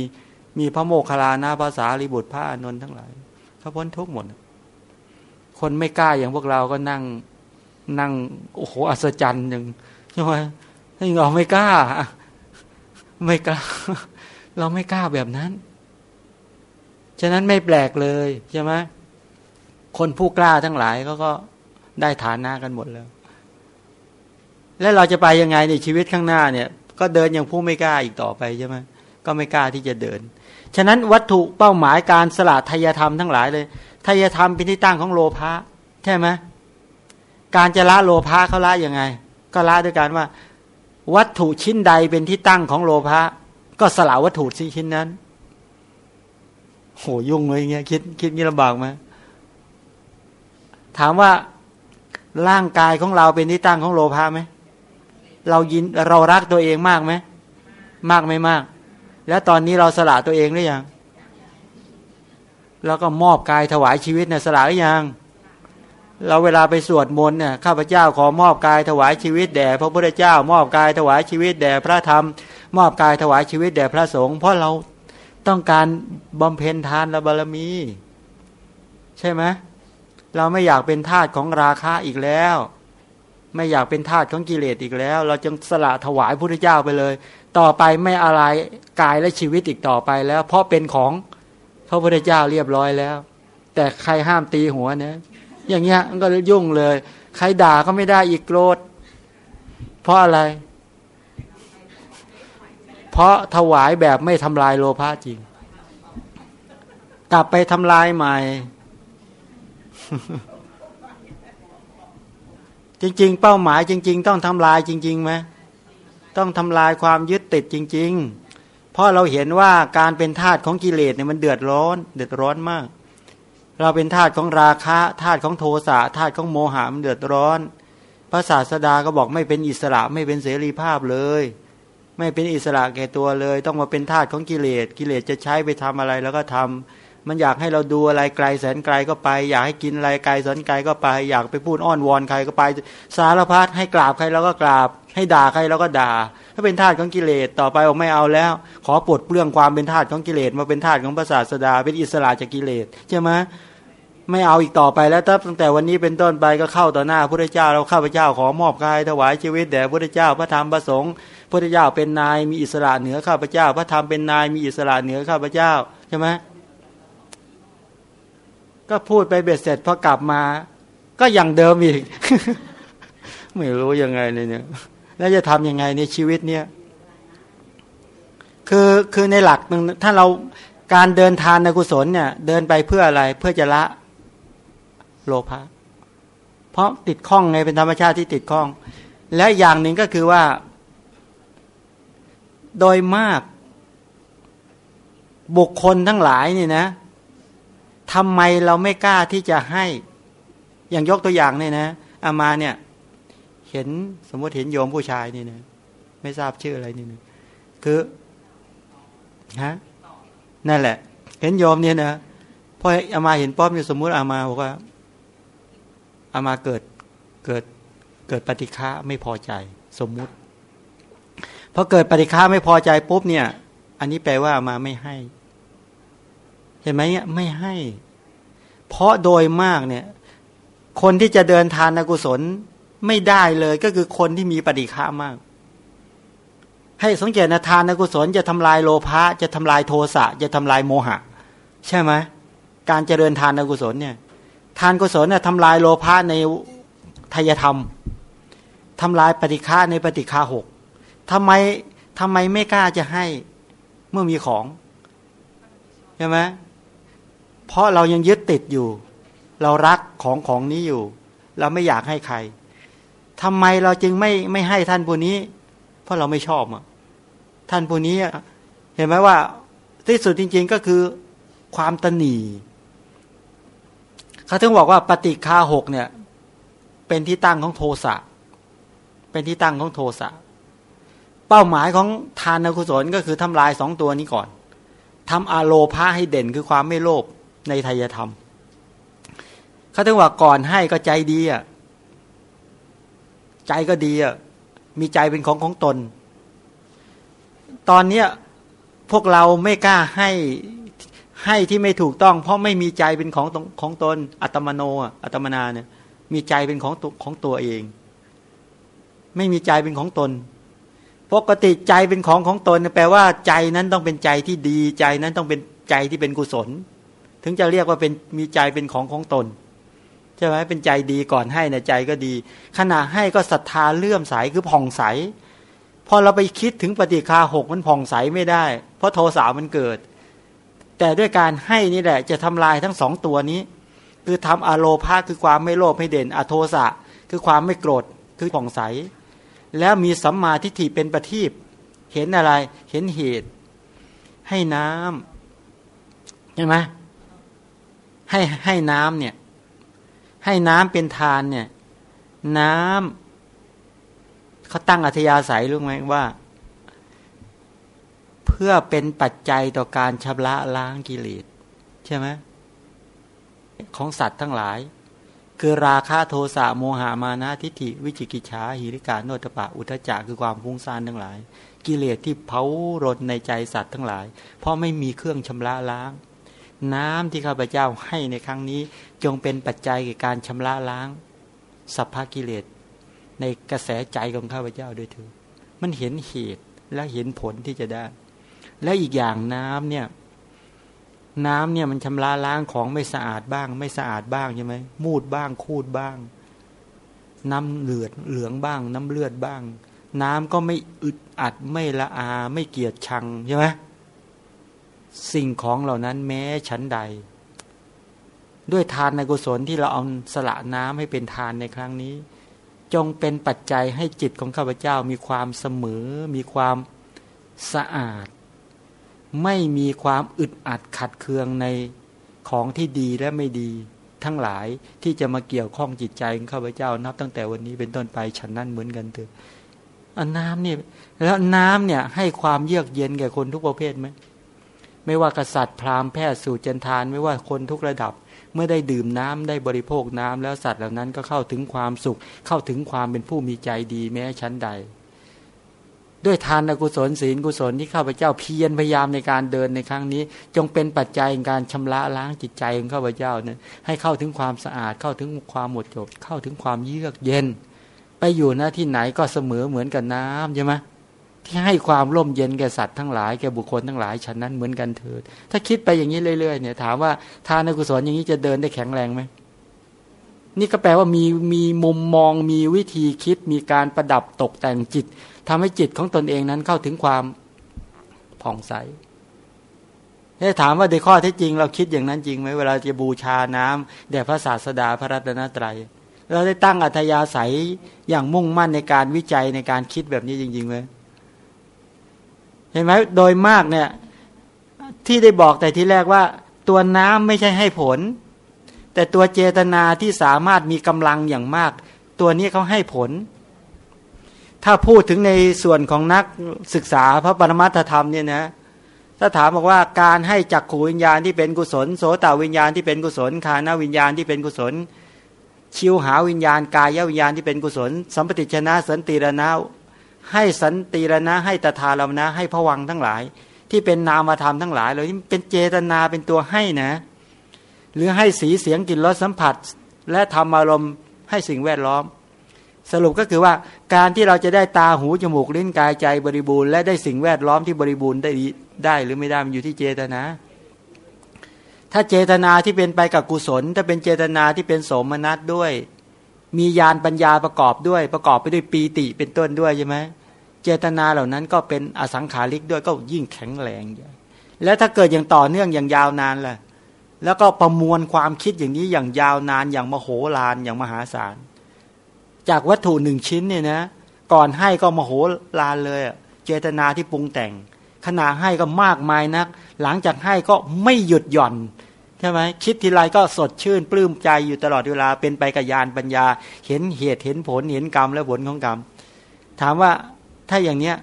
มีพระโมคคัลลานะภาษาลิบุตรพระอนนท์ทั้งหลายเขาพ้นทุกหมด คนไม่กล้าอย่างพวกเราก็นั่งนั่งโอ้โหอัศจรรย์อย่างใช่ไหมให้เราไม่กล้า ไม่กล้า เราไม่กล้าแบบนั้น ฉะนั้นไม่แปลกเลยใช่ไหมคนผู้กล้าทั้งหลายเขาก็ได้ฐานะกันหมดแล้ว แล้วเราจะไปยังไงในชีวิตข้างหน้าเนี่ย ก็เดินอย่างผู้ไม่กล้าอีกต่อไปใช่ไหมก็ไม่กล้าที่จะเดิน ฉะนั้นวัตถุเป้าหมายการสละทายธรรมทั้งหลายเลยทายธรรมเป็นที่ตั้งของโลภะใช่ไหมการจะละโลภะเขาละยังไง ก็ละด้วยการว่า วัตถุชิ้นใดเป็นที่ตั้งของโลภะก็สละวัตถุชิ้นนั้นโหยุ่งเลยเงี้ยคิดคิดงี้ลำบากไหมถามว่าร่างกายของเราเป็นที่ตั้งของโลภะไหมเรายินเรารักตัวเองมากไหมมากไม่มาก แล้วตอนนี้เราสละตัวเองหรือยัง แล้วก็มอบกายถวายชีวิตเนี่ยสละหรือยัง เราเวลาไปสวดมนต์เนี่ยข้าพเจ้าขอมอบกายถวายชีวิตแด่พระพุทธเจ้า มอบกายถวายชีวิตแด่พระธรรม มอบกายถวายชีวิตแด่พระสงฆ์เพราะเราต้องการบำเพ็ญทานและบารมี ใช่ไหมเราไม่อยากเป็นทาสของราคะอีกแล้ว ไม่อยากเป็นทาสของกิเลสอีกแล้ว เราจึงสละถวายพระพุทธเจ้าไปเลย ต่อไปไม่อะไรกายและชีวิตอีกต่อไปแล้ว เพราะเป็นของพระพุทธเจ้าเรียบร้อยแล้ว แต่ใครห้ามตีหัวนะ อย่างเงี้ยมันก็ยุ่งเลย ใครด่าก็ไม่ได้อีกโกรธเพราะอะไร เพราะถวายแบบไม่ทำลายโลภะจริง กลับไปทำลายใหม่ จริง ๆ เป้าหมายจริง ๆ ต้องทำลายจริงๆไหม ต้องทำลายความยึดติดจริง ๆ เพราะเราเห็นว่าการเป็นทาสของกิเลสเนี่ยมันเดือดร้อน เดือดร้อนมาก เราเป็นทาสของราคะทาสของโทสะทาสของโมหะมันเดือดร้อน พระศาสดาก็บอกไม่เป็นอิสระไม่เป็นเสรีภาพเลย ไม่เป็นอิสระแก่ตัวเลย ต้องมาเป็นทาสของกิเลสกิเลสจะใช้ไปทำอะไรแล้วก็ทำมันอยากให้เราดูอะไรไกลแสนไกลก็ไป อยากให้กินอะไรไกลแสนไกลก็ไป อยากไปพูดอ้อนวอนใครก็ไป สารพัดให้กราบใครเราก็กราบ ให้ด่าใครเราก็ด่า ถ้าเป็นทาสของกิเลสต่อไปบอกไม่เอาแล้ว ขอปลดเปลื้องความเป็นทาสของกิเลสมาเป็นทาสของพระศาสดา เป็นอิสระจากกิเลสใช่ไหมไม่เอาอีกต่อไปแล้วตั้งแต่วันนี้เป็นต้นไปก็เข้าต่อหน้าพระเจ้าเราข้าพเจ้าขอมอบกายถวายชีวิตแด่พระเจ้าพระธรรมพระสงฆ์พระเจ้าเป็นนายมีอิสระเหนือข้าพเจ้า พระธรรมเป็นนายมีอิสระเหนือข้าพเจ้าใช่ไหมก็พูดไปเบ็ดเสร็จพอกลับมา ก็อย่างเดิมอีก ไม่รู้ยังไงเนี่ย แล้วจะทํำยังไงในชีวิตเนี่ยคือคือในหลักหนึ่งถ้าเราการเดินทานในกุศลเนี่ย เดินไปเพื่ออะไรเพื่อจะละโลภะเพราะติดข้องไงเป็นธรรมชาติที่ติดข้อง และอย่างหนึ่งก็คือว่า โดยมาก บุคคลทั้งหลายนี่นะทำไมเราไม่กล้าที่จะให้ อย่างยกตัวอย่างเนี่ยนะ อามาเนี่ย เห็นสมมติเห็นโยมผู้ชายนี่นะไม่ทราบชื่ออะไรนี่นะคือฮะนั่นแหละ เห็นโยมเนี่ยนะพออามาเห็นป้อมเนี่ยสมมุติอามาบอกว่าอามาเกิดเกิดเกิดปฏิฆาไม่พอใจ สมมุติพอเกิดปฏิฆาไม่พอใจปุ๊บเนี่ย อันนี้แปลว่าอามาไม่ให้ เห็นไหมเนี่ยไม่ให้ เพราะโดยมากเนี่ย คนที่จะเดินทานกุศล ไม่ได้เลยก็คือคนที่มีปฏิฆามาก ให้สังเกตนะทานกุศลจะทำลายโลภะจะทำลายโทสะจะทำลายโมหะ ใช่ไหมการเจริญทานกุศลเนี่ย ทานกุศลเนี่ยทำลายโลภะในทายธรรมทำลายปฏิฆาในปฏิฆาหกทำไมทำไมไม่กล้าจะให้เมื่อมีของใช่ไหมเพราะเรายังยึดติดอยู่ เรารักของของนี้อยู่ เราไม่อยากให้ใคร ทำไมเราจึงไม่ไม่ให้ท่านผู้นี้ เพราะเราไม่ชอบอะท่านผู้นี้เห็นไหมว่า ที่สุดจริง ๆก็คือความตนีเขาถึงบอกว่าปฏิฆาหกเนี่ย เป็นที่ตั้งของโทสะเป็นที่ตั้งของโทสะเป้าหมายของทานกุศลก็คือทำลายสองตัวนี้ก่อนทำอาโลภาให้เด่นคือความไม่โลภในทายธรรมเขาถึงว่าก่อนให้ก็ใจดีอะ ใจก็ดีอะมีใจเป็นของของตน ตอนเนี้ยพวกเราไม่กล้าให้ให้ที่ไม่ถูกต้อง เพราะไม่มีใจเป็นของของตน อัตมโนอัตมนาเนี่ย มีใจเป็นของของตัวเอง ไม่มีใจเป็นของตนปกติใจเป็นของของตน แปลว่าใจนั้นต้องเป็นใจที่ดีใจนั้นต้องเป็นใจที่เป็นกุศล ถึงจะเรียกว่าเป็นมีใจเป็นของของตน ใช่ไหมเป็นใจดีก่อนให้ในใจก็ดี ขณะให้ก็ศรัทธาเลื่อมใสคือผ่องใสพอเราไปคิดถึงปฏิคาหกมันผ่องใสไม่ได้ เพราะโทสามันเกิด แต่ด้วยการให้นี่แหละ จะทำลายทั้งสองตัวนี้ คือทำอโลภาคือความไม่โลภให้เด่น อโทสะคือความไม่โกรธคือผ่องใส แล้วมีสัมมาทิฏฐิเป็นประทีปเห็นอะไรเห็นเหตุ ให้น้ำใช่ไหมให้ให้น้ำเนี่ย ให้น้ำเป็นทานเนี่ย น้ำเขาตั้งอัธยาศัยรู้ไหมว่า เพื่อเป็นปัจจัยต่อการชำระล้างกิเลสใช่ไหมของสัตว์ทั้งหลาย คือราคะโทสะโมหามานะทิฏฐิวิจิกิจฉาหิริการโนตปะ อุทจักคือความฟุ้งซ่านทั้งหลาย กิเลสที่เผารนในใจสัตว์ทั้งหลาย เพราะไม่มีเครื่องชำระล้าง น้ำที่ข้าพเจ้าให้ในครั้งนี้ จงเป็นปัจจัยในการชำระล้างสัพพกิเลสในกระแสใจของข้าพเจ้าด้วยเถิดมันเห็นเหตุและเห็นผลที่จะได้ และอีกอย่างน้ำเนี่ย น้ำเนี่ยมันชำระล้างของไม่สะอาดบ้าง ไม่สะอาดบ้างใช่ไหมมูดบ้าง คูดบ้าง น้ำเหลือดเหลืองบ้าง น้ำเลือดบ้าง น้ำก็ไม่อึดอัดไม่ละอาไม่เกียดชังใช่ไหม สิ่งของเหล่านั้นแม้ชั้นใด ด้วยทานในกุศลที่เราเอาสละน้ำให้เป็นทานในครั้งนี้ จงเป็นปัจจัยให้จิตของข้าพเจ้ามีความเสมอ มีความสะอาด ไม่มีความอึดอัดขัดเคืองในของที่ดีและไม่ดี ทั้งหลายที่จะมาเกี่ยวข้องจิตใจของข้าพเจ้านับตั้งแต่วันนี้เป็นต้นไปฉันนั่นเหมือนกันเถอะนน้ำเนี่ยแล้วน้ำเนี่ยให้ความเยือกเย็นแก่คนทุกประเภทไหม ไม่ว่ากษัตริย์พราหมณ์แพทย์สู่เจนทานไม่ว่าคนทุกระดับ เมื่อได้ดื่มน้ำได้บริโภคน้ำแล้วสัตว์เหล่านั้นก็เข้าถึงความสุข เข้าถึงความเป็นผู้มีใจดีแม้ชั้นใด ด้วยทานกุศลศีลกุศลที่ข้าพเจ้าเพียรพยายามในการเดินในครั้งนี้ จงเป็นปัจจัยในการชำระล้างจิตใจของข้าพเจ้านี่ยให้เข้าถึงความสะอาดเข้าถึงความหมดจดเข้าถึงความเยือกเย็น ไปอยู่หน้าที่ไหนก็เสมอเหมือนกับน้ำใช่ไหม ที่ให้ความร่มเย็นแก่สัตว์ทั้งหลายแก่บุคคลทั้งหลายฉันนั้นเหมือนกันเถิด ถ้าคิดไปอย่างนี้เรื่อยๆเนี่ยถามว่าทานกุศลอย่างนี้จะเดินได้แข็งแรงไหมนี่ก็แปลว่ามีมีมุมมองมีวิธีคิดมีการประดับตกแต่งจิตทำให้จิตของตนเองนั้นเข้าถึงความผ่องใสถ้าถามว่าในข้อที่จริง เราคิดอย่างนั้นจริงไหมเวลาจะบูชาน้ำแด่พระศาสดาพระรัตนตรัยเราได้ตั้งอัธยาศัยอย่างมุ่งมั่นในการวิจัยในการคิดแบบนี้จริงๆไหม เห็นไหมโดยมากเนี่ย ที่ได้บอกแต่ที่แรกว่า ตัวน้ำไม่ใช่ให้ผล แต่ตัวเจตนาที่สามารถมีกำลังอย่างมาก ตัวนี้เขาให้ผล ถ้าพูดถึงในส่วนของนักศึกษาพระปรมัตธรรมเนี่ยนะถ้าถามบอกว่าการให้จักขูวิญญาณที่เป็นกุศล โสตวิญญาณที่เป็นกุศลคานาวิญญาณที่เป็นกุศล ชิวหาวิญญาณ กายวิญญาณที่เป็นกุศล สัมปติชนะสันติรณะ ให้สันติรณะให้ตถาลมนะ ให้ผวังทั้งหลาย ที่เป็นนามธรรมทั้งหลายเลยที่เป็นเจตนาเป็นตัวให้นะ หรือให้สีเสียงกลิ่นรสสัมผัส และทำอารมณ์ให้สิ่งแวดล้อม สรุปก็คือว่าการที่เราจะได้ตาหูจมูกลิ้นกายใจบริบูรณ์และได้สิ่งแวดล้อมที่บริบูรณ์ได้ได้หรือไม่ได้มันอยู่ที่เจตนาถ้าเจตนาที่เป็นไปกับกุศล ถ้าเป็นเจตนาที่เป็นสมนัตด้วย มียานปัญญาประกอบด้วย ประกอบไปด้วยปีติเป็นต้นด้วยใช่ไหมเจตนาเหล่านั้นก็เป็นอสังขาริกด้วยก็ยิ่งแข็งแรงแล้วถ้าเกิดอย่างต่อเนื่องอย่างยาวนานล่ะแล้วก็ประมวลความคิดอย่างนี้อย่างยาวนานอย่างมโหฬารอย่างมหาศาล จากวัตถุหนึ่งชิ้นเนี่ยนะ ก่อนให้ก็มโหลานเลยเจตนาที่ปรุงแต่ง ขณะให้ก็มากมายนัก หลังจากให้ก็ไม่หยุดหย่อน ช่ไหมคิดทีไรก็สดชื่น ปลื้มใจอยู่ตลอดเวลาเป็นไปกับยานปัญญา เห็นเหตุเห็นผลเห็นกรรมและผลของกรรม ถามว่าถ้าอย่างเนี้ย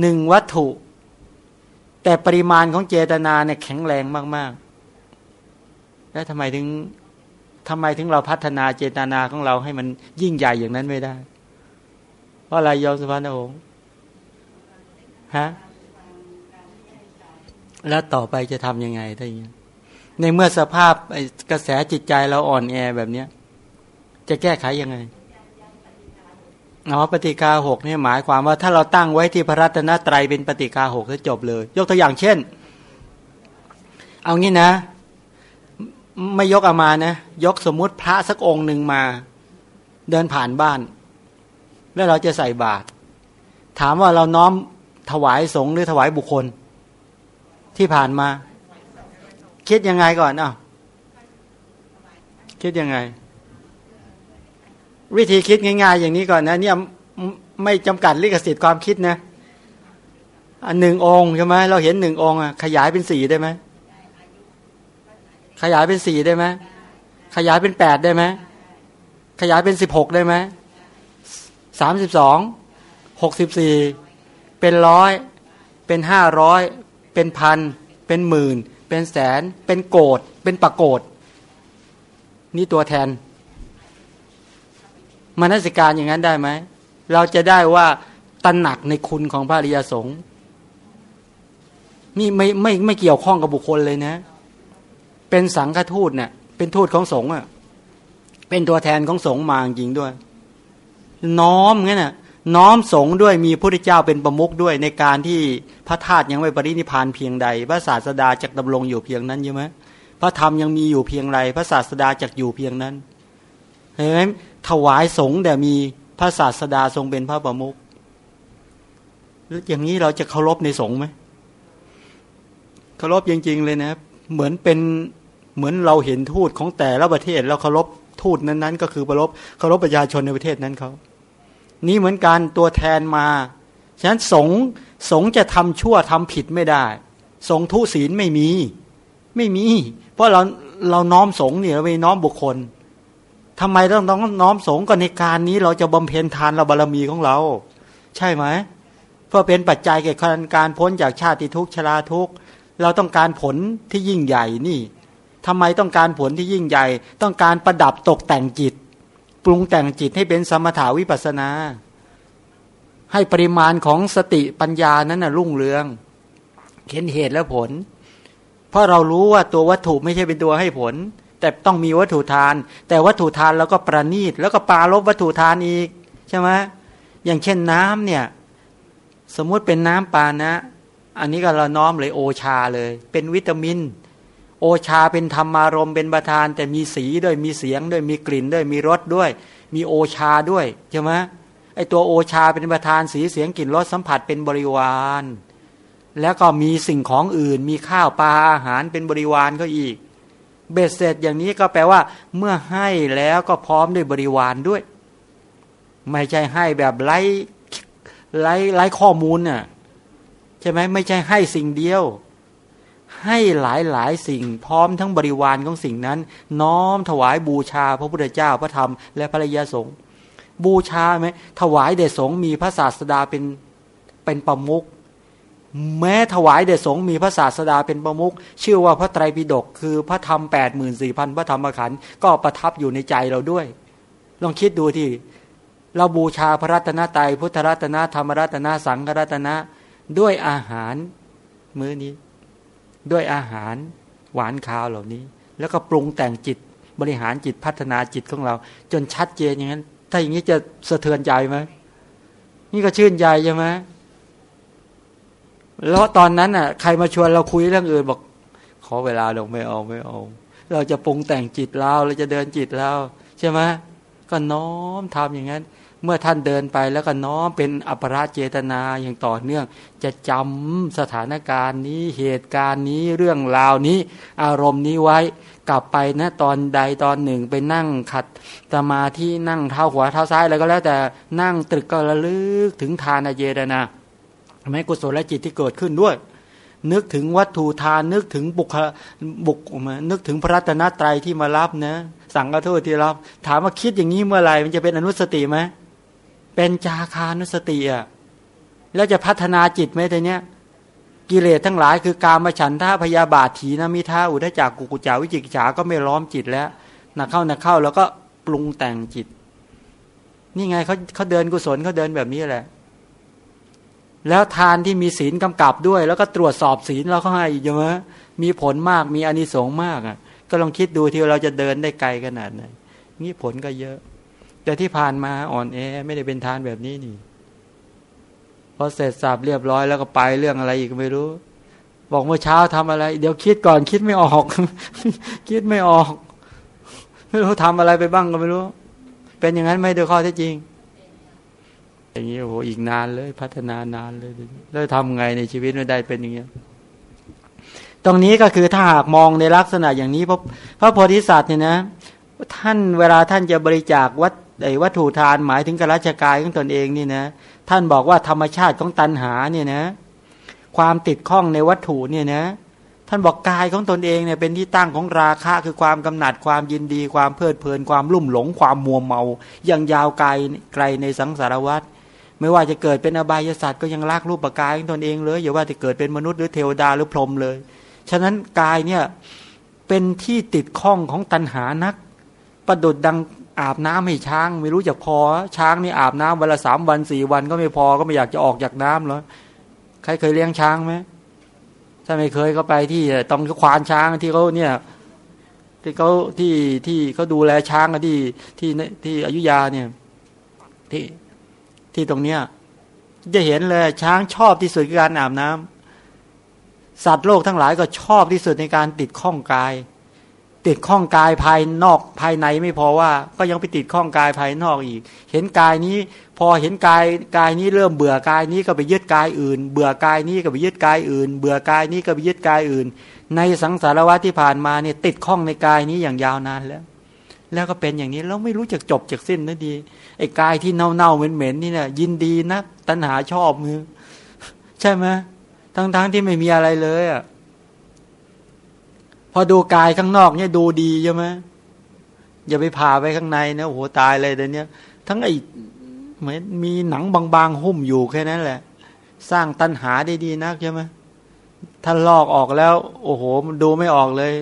หนึ่งวัตถุ แต่ปริมาณของเจตนาเนี่ยแข็งแรงมาก ๆ แล้วทำไมถึงทำไมถึงเราพัฒนาเจตนาของเราให้มันยิ่งใหญ่อย่างนั้นไม่ได้ เพราะอะไรยอมสุภาพนะองค์ฮะแล้วต่อไปจะทำยังไงถ้าอย่างนี้ ในเมื่อสภาพกระแสจิตใจเราอ่อนแอแบบเนี้ย จะแก้ไขยังไงอ๋อปฏิกาหกนี่หมายความว่าถ้าเราตั้งไว้ที่พระรัตนตรัยเป็นปฏิกาหกจะจบเลย ยกตัวอย่างเช่น เอางี้นะ ไม่ยกอามานะ ยกสมมุติพระสักองค์หนึ่งมา เดินผ่านบ้าน แล้วเราจะใส่บาตรถามว่าเราน้อมถวายสงฆ์หรือถวายบุคคล ที่ผ่านมา คิดยังไงก่อนอะคิดยังไง วิธีคิดง่ายๆ อย่างนี้ก่อนนะเนี่ยไม่จำกัดลิขสิทธิ์ความคิดนะอันหนึ่งองค์ใช่ไหมเราเห็นหนึ่งองค์ขยายเป็นสี่ได้ไหมขยายเป็นสี่ได้ไหมขยายเป็นแปดได้ไหมขยายเป็นสิบหกได้ไหมสามสิบสองหกสิบสี่เป็นร้อยเป็นห้าร้อยเป็นพันเป็นหมื่น เป็นแสน เป็นโกดเป็นปรากฏนี่ตัวแทนมนสิการอย่างนั้นได้ไหม เราจะได้ว่าตระหนักในคุณของพระริยสงฆ์นี่ไม่ไม่ไม่เกี่ยวข้องกับบุคคลเลยนะ เป็นสังฆทูตเนะี่ยเป็นทูตของสงฆ์อะ เป็นตัวแทนของสงฆ์มาจริงด้วย น้อมงั้นน่ะ น้อมสงด้วยมีพระพุทธเจ้าเป็นประมุขด้วยในการที่พระธาตุยังไม่ปรินิพานเพียงใด พระศาสดาจักดำรงอยู่เพียงนั้นใช่ไหมพระธรรมยังมีอยู่เพียงไรพระศาสดาจักอยู่เพียงนั้นเห็นไหมถวายสงแต่มีพระศาสดาทรงเป็นพระประมุขอย่างนี้เราจะเคารพในสงไหมเคารพจริง ๆ เลยนะเหมือนเป็นเหมือนเราเห็นทูตของแต่ละประเทศแล้วเคารพทูตนั้นๆ ก็คือเคารพเคารพประชาชนในประเทศนั้นเขา นี่เหมือนการตัวแทนมา ฉะนั้นสงสงจะทำชั่วทำผิดไม่ได้ สงทุศีลไม่มี ไม่มี เพราะเราเราน้อมสงเนี่ยเราไม่น้อมบุคคลทำไมต้องต้องน้อมสงก็ในการนี้เราจะบำเพ็ญทานเราบารมีของเรา ใช่ไหมเพื่อเป็นปัจจัยแก่การพ้นจากชาติทุกข์ชราทุกข์เราต้องการผลที่ยิ่งใหญ่นี่ทำไมต้องการผลที่ยิ่งใหญ่ ต้องการประดับตกแต่งจิต ปรุงแต่งจิตให้เป็นสมถาวิปัสนา ให้ปริมาณของสติปัญญานั้นนะรุ่งเรืองเห็นเหตุและผล เพราะเรารู้ว่าตัววัตถุไม่ใช่เป็นตัวให้ผล แต่ต้องมีวัตถุทาน แต่วัตถุทานเราก็ประณีต แล้วก็ปาลบวัตถุทานอีกใช่ไหมอย่างเช่นน้ำเนี่ย สมมุติเป็นน้ำปานะ อันนี้ก็เราน้อมเลยโอชาเลย เป็นวิตามิน โอชาเป็นธรรมารมเป็นประธาน แต่มีสีด้วยมีเสียงด้วยมีกลิ่นด้วยมีรสด้วย มีโอชาด้วยใช่ไหมไอตัวโอชาเป็นประธานสีเสียงกลิ่นรสสัมผัสเป็นบริวาร แล้วก็มีสิ่งของอื่น มีข้าวปลาอาหารเป็นบริวารก็อีก เบ็ดเสร็จอย่างนี้ก็แปลว่า เมื่อให้แล้วก็พร้อมด้วยบริวารด้วย ไม่ใช่ให้แบบไร้ไร้ไร้ข้อมูลน่ะใช่ไหมไม่ใช่ให้สิ่งเดียว ให้หลายหลายสิ่ง พร้อมทั้งบริวารของสิ่งนั้น น้อมถวายบูชาพระพุทธเจ้าพระธรรมและพระยาสงฆ์บูชาไหมถวายเดชสงมีพระศาสดาเป็นเป็นประมุขแม้ถวายเดชสงมีพระศาสดาเป็นประมุขชื่อว่าพระไตรปิฎกคือพระธรรมแปดหมื่นสี่พันพระธรรมขันธ์ก็ประทับอยู่ในใจเราด้วย ลองคิดดูที่เราบูชาพระรัตนตรัยพุทธรัตนธรรมรัตนสังฆรัตนะด้วยอาหารมื้อนี้ ด้วยอาหารหวานคาวเหล่านี้ แล้วก็ปรุงแต่งจิตบริหารจิตพัฒนาจิตของเรา จนชัดเจนอย่างนั้น ถ้าอย่างนี้จะสะเทือนใจไหมนี่ก็ชื่นใจใช่ไหมแล้วตอนนั้นอะ ใครมาชวนเราคุยเรื่องอื่นบอก ขอเวลาเราไม่เอาไม่เอาเราจะปรุงแต่งจิตเราเราจะเดินจิตเราใช่ไหมก็น้อมทำอย่างนั้น เมื่อท่านเดินไปแล้วก็น้อมเป็นอภราเจตนาอย่างต่อเนื่อง จะจำสถานการณ์นี้เหตุการณ์นี้เรื่องราวนี้ อารมณ์นี้ไว้กลับไปนะตอนใดตอนหนึ่งไปนั่งขัดสมาที่นั่งเท้าขวาเท้าซ้ายอะไรก็แล้วแต่นั่งตรึกก็ระลึกถึงทานเจตนาไม่กุศลจิตที่เกิดขึ้นด้วย นึกถึงวัตถุทานนึกถึงบุคบุคมานึกถึงพระรัตนตรัยที่มารับนะ สั่งกระโทษที่รับ ถามว่าคิดอย่างนี้เมื่อไหร่มันจะเป็นอนุสติไหม เป็นจาคานุสติอะแล้วจะพัฒนาจิตไหมแต่เนี้ย กิเลสทั้งหลายคือการมาฉันท่าพยาบาทถีนมิท่าอุทจักกุกุจาวิจิกิจาก็ไม่ล้อมจิตแล้วนักเข้านักเข้าแล้วก็ปรุงแต่งจิต นี่ไงเขาเขาเดินกุศลเขาเดินแบบนี้แหละ แล้วทานที่มีศีลกำกับด้วย แล้วก็ตรวจสอบศีลเราเขาให้ใช่ไหมมีผลมากมีอนิสงส์มากอะ ก็ลองคิดดูที่เราจะเดินได้ไกลขนาดไหนนี่ผลก็เยอะ แต่ที่ผ่านมาอ่อนแอไม่ได้เป็นทานแบบนี้นี่พอเสร็จสับเรียบร้อยแล้วก็ไปเรื่องอะไรอีกไม่รู้ บอกเมื่อเช้าทำอะไร เดี๋ยวคิดก่อนคิดไม่ออก คิดไม่ออก ไม่รู้ทำอะไรไปบ้างก็ไม่รู้ เป็นอย่างนั้นไม่โดยข้อที่จริง อย่างนี้โอ้โหอีกนานเลย พัฒนานานเลยแล้วทำไงในชีวิตไม่ได้เป็นอย่างเงี้ยตรงนี้ก็คือถ้าหากมองในลักษณะอย่างนี้พระพระโพธิสัตว์เนี่ยนะท่านเวลาท่านจะบริจาควัต ไอ้วัตถุทานหมายถึงกราชกายของตนเองนี่นะ ท่านบอกว่าธรรมชาติของตัณหาเนี่ยนะ ความติดข้องในวัตถุเนี่ยนะ ท่านบอกกายของตนเองเนี่ยเป็นที่ตั้งของราคะคือความกำหนัดความยินดี ความเพลิดเพลิน ความลุ่มหลง ความมัวเมา อยังยาวไกลไกลในสังสารวัฏไม่ว่าจะเกิดเป็นอบายศาสตว์ก็ยังรักรูปกายของตนเองเลยอย่าว่าจะเกิดเป็นมนุษย์หรือเทวดาหรือพรหมเลย ฉะนั้นกายเนี่ยเป็นที่ติดข้องของตัณหานัก ประดุดดัง อาบน้ำให้ช้าง ไม่รู้จักพอ ช้างนี่อาบน้ำวันละสามวันสี่วันก็ไม่พอก็ไม่อยากจะออกจากน้ำหรอใครเคยเลี้ยงช้างไหมถ้าไม่เคยก็ไปที่ต้องควานช้างที่เขาเนี่ยที่เขาที่ที่เขาดูแลช้างที่ที่ที่อยุยาเนี่ยที่ที่ตรงเนี้ยจะเห็นเลยช้างชอบที่สุดการอาบน้ำสัตว์โลกทั้งหลายก็ชอบที่สุดในการติดข้องกาย ติดข้องกายภายนอกภายในไม่พอว่า ก็ยังไปติดข้องกายภายนอกอีก เห็นกายนี้ พอเห็นกายกายนี้เริ่มเบื่อกายนี้ก็ไปยึดกายอื่น เบื่อกายนี้ก็ไปยึดกายอื่น เบื่อกายนี้ก็ไปยึดกายอื่น ในสังสารวัฏที่ผ่านมาเนี่ยติดข้องในกายนี้อย่างยาวนานแล้ว แล้วก็เป็นอย่างนี้เราไม่รู้จักจบจากสิ้นนั่นดีไอ้กายที่เน่าเน่าเหม็นเหม็นนี่เนี่ยยินดีนะตัณหาชอบมือใช่ไหมทั้งๆทที่ไม่มีอะไรเลยอะ พอดูกายข้างนอกเนี่ยดูดีใช่ไหมอย่าไปผ่าไปข้างในนะโอ้โหตายเลยเดี๋ยวนี้ทั้งไอ้เหมือนมีหนังบางๆหุ้มอยู่แค่นั้นแหละ สร้างตัณหาได้ดีนักใช่ไหมถ้าลอกออกแล้ว โอ้โห มันดูไม่ออกเลย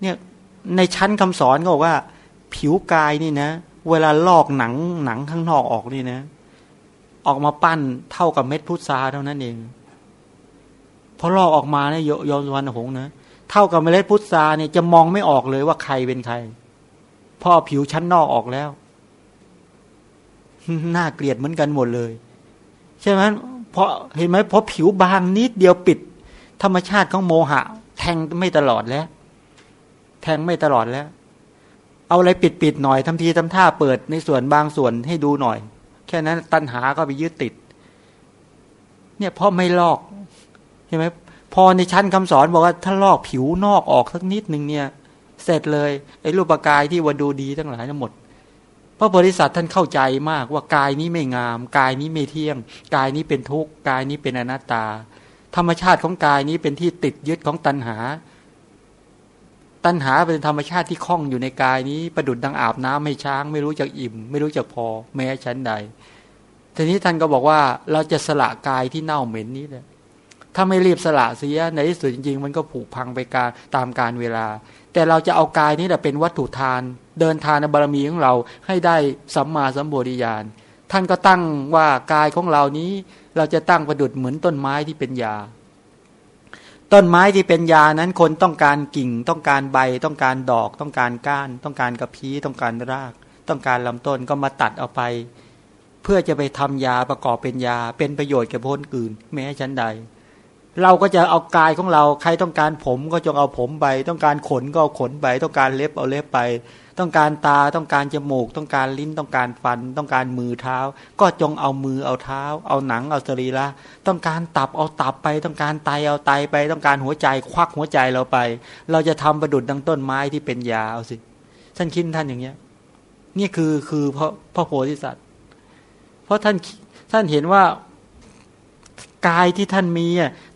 เนี่ยในชั้นคำสอนก็บอกว่า ผิวกายนี่นะ เวลาลอกหนังหนังข้างนอกออกนี่นะ ออกมาปั้นเท่ากับเม็ดพุทราเท่านั้นเอง พอลอกออกมาเนี่ยยอมวันหงนะเท่ากับเมล็ดพุทราเนี่ยจะมองไม่ออกเลยว่าใครเป็นใครพ่อผิวชั้นนอกออกแล้วน่าเกลียดเหมือนกันหมดเลย ใช่ไหมเพราะเห็นไหมเพราะผิวบางนิดเดียวปิด ธรรมชาติของโมหะ แทงไม่ตลอดแล้ว แทงไม่ตลอดแล้ว เอาอะไรปิดปิดหน่อยทำทีทำท่าเปิดในส่วนบางส่วนให้ดูหน่อย แค่นั้นตัณหาก็ไปยึดติด เนี่ยเพราะไม่ลอก ใช่ไหมพอในชั้นคำสอนบอกว่าถ้าลอกผิวนอกออกสักนิดหนึ่งเนี่ย เสร็จเลยไอ้รูปกายที่วันดูดีทั้งหลายทั้งหมดพระบริษัทท่านเข้าใจมากว่ากายนี้ไม่งาม กายนี้ไม่เที่ยง กายนี้เป็นทุกข์กายนี้เป็นอนัตตา ธรรมชาติของกายนี้เป็นที่ติดยึดของตัณหา ตัณหาเป็นธรรมชาติที่คล้องอยู่ในกายนี้ประดุดดังอาบน้ำไม่ช้าง ไม่รู้จักอิ่ม ไม่รู้จักพอ แม้ชั้นใดทีนี้ท่านก็บอกว่าเราจะสละกายที่เน่าเหม็นนี้เลย ถ้าไม่รีบสละเสียในที่สุดจริง ๆ มันก็ผุพังไปการตามการเวลา แต่เราจะเอากายนี้แหละเป็นวัตถุทาน เดินทานบารมีของเราให้ได้สัมมาสัมปวิญาณท่านก็ตั้งว่ากายของเรานี้ เราจะตั้งประดุดเหมือนต้นไม้ที่เป็นยา ต้นไม้ที่เป็นยานั้นคนต้องการกิ่ง ต้องการใบ ต้องการดอก ต้องการก้าน ต้องการกระพี้ต้องการราก ต้องการลำต้นก็มาตัดเอาไป เพื่อจะไปทำยาประกอบเป็นยา เป็นประโยชน์แก่คนอื่น แม้ชั้นใด เราก็จะเอากายของเราใครต้องการผมก็จงเอาผมไป ต้องการขนก็เอาขนไป ต้องการเล็บเอาเล็บไป ต้องการตาต้องการจมูก ต้องการลิ้นต้องการฟัน ต้องการมือเท้า ก็จงเอามือเอาเท้า เอาหนังเอาสรีระต้องการตับเอาตับไป ต้องการไตเอาไตไป ต้องการหัวใจควักหัวใจเราไป เราจะทำประดุดดังต้นไม้ที่เป็นยาเอาสิท่านคิดท่านอย่างเงี้ยนี่คือคือพระพระโพธิสัตว์ เพราะท่านท่านเห็นว่ากายที่ท่านมี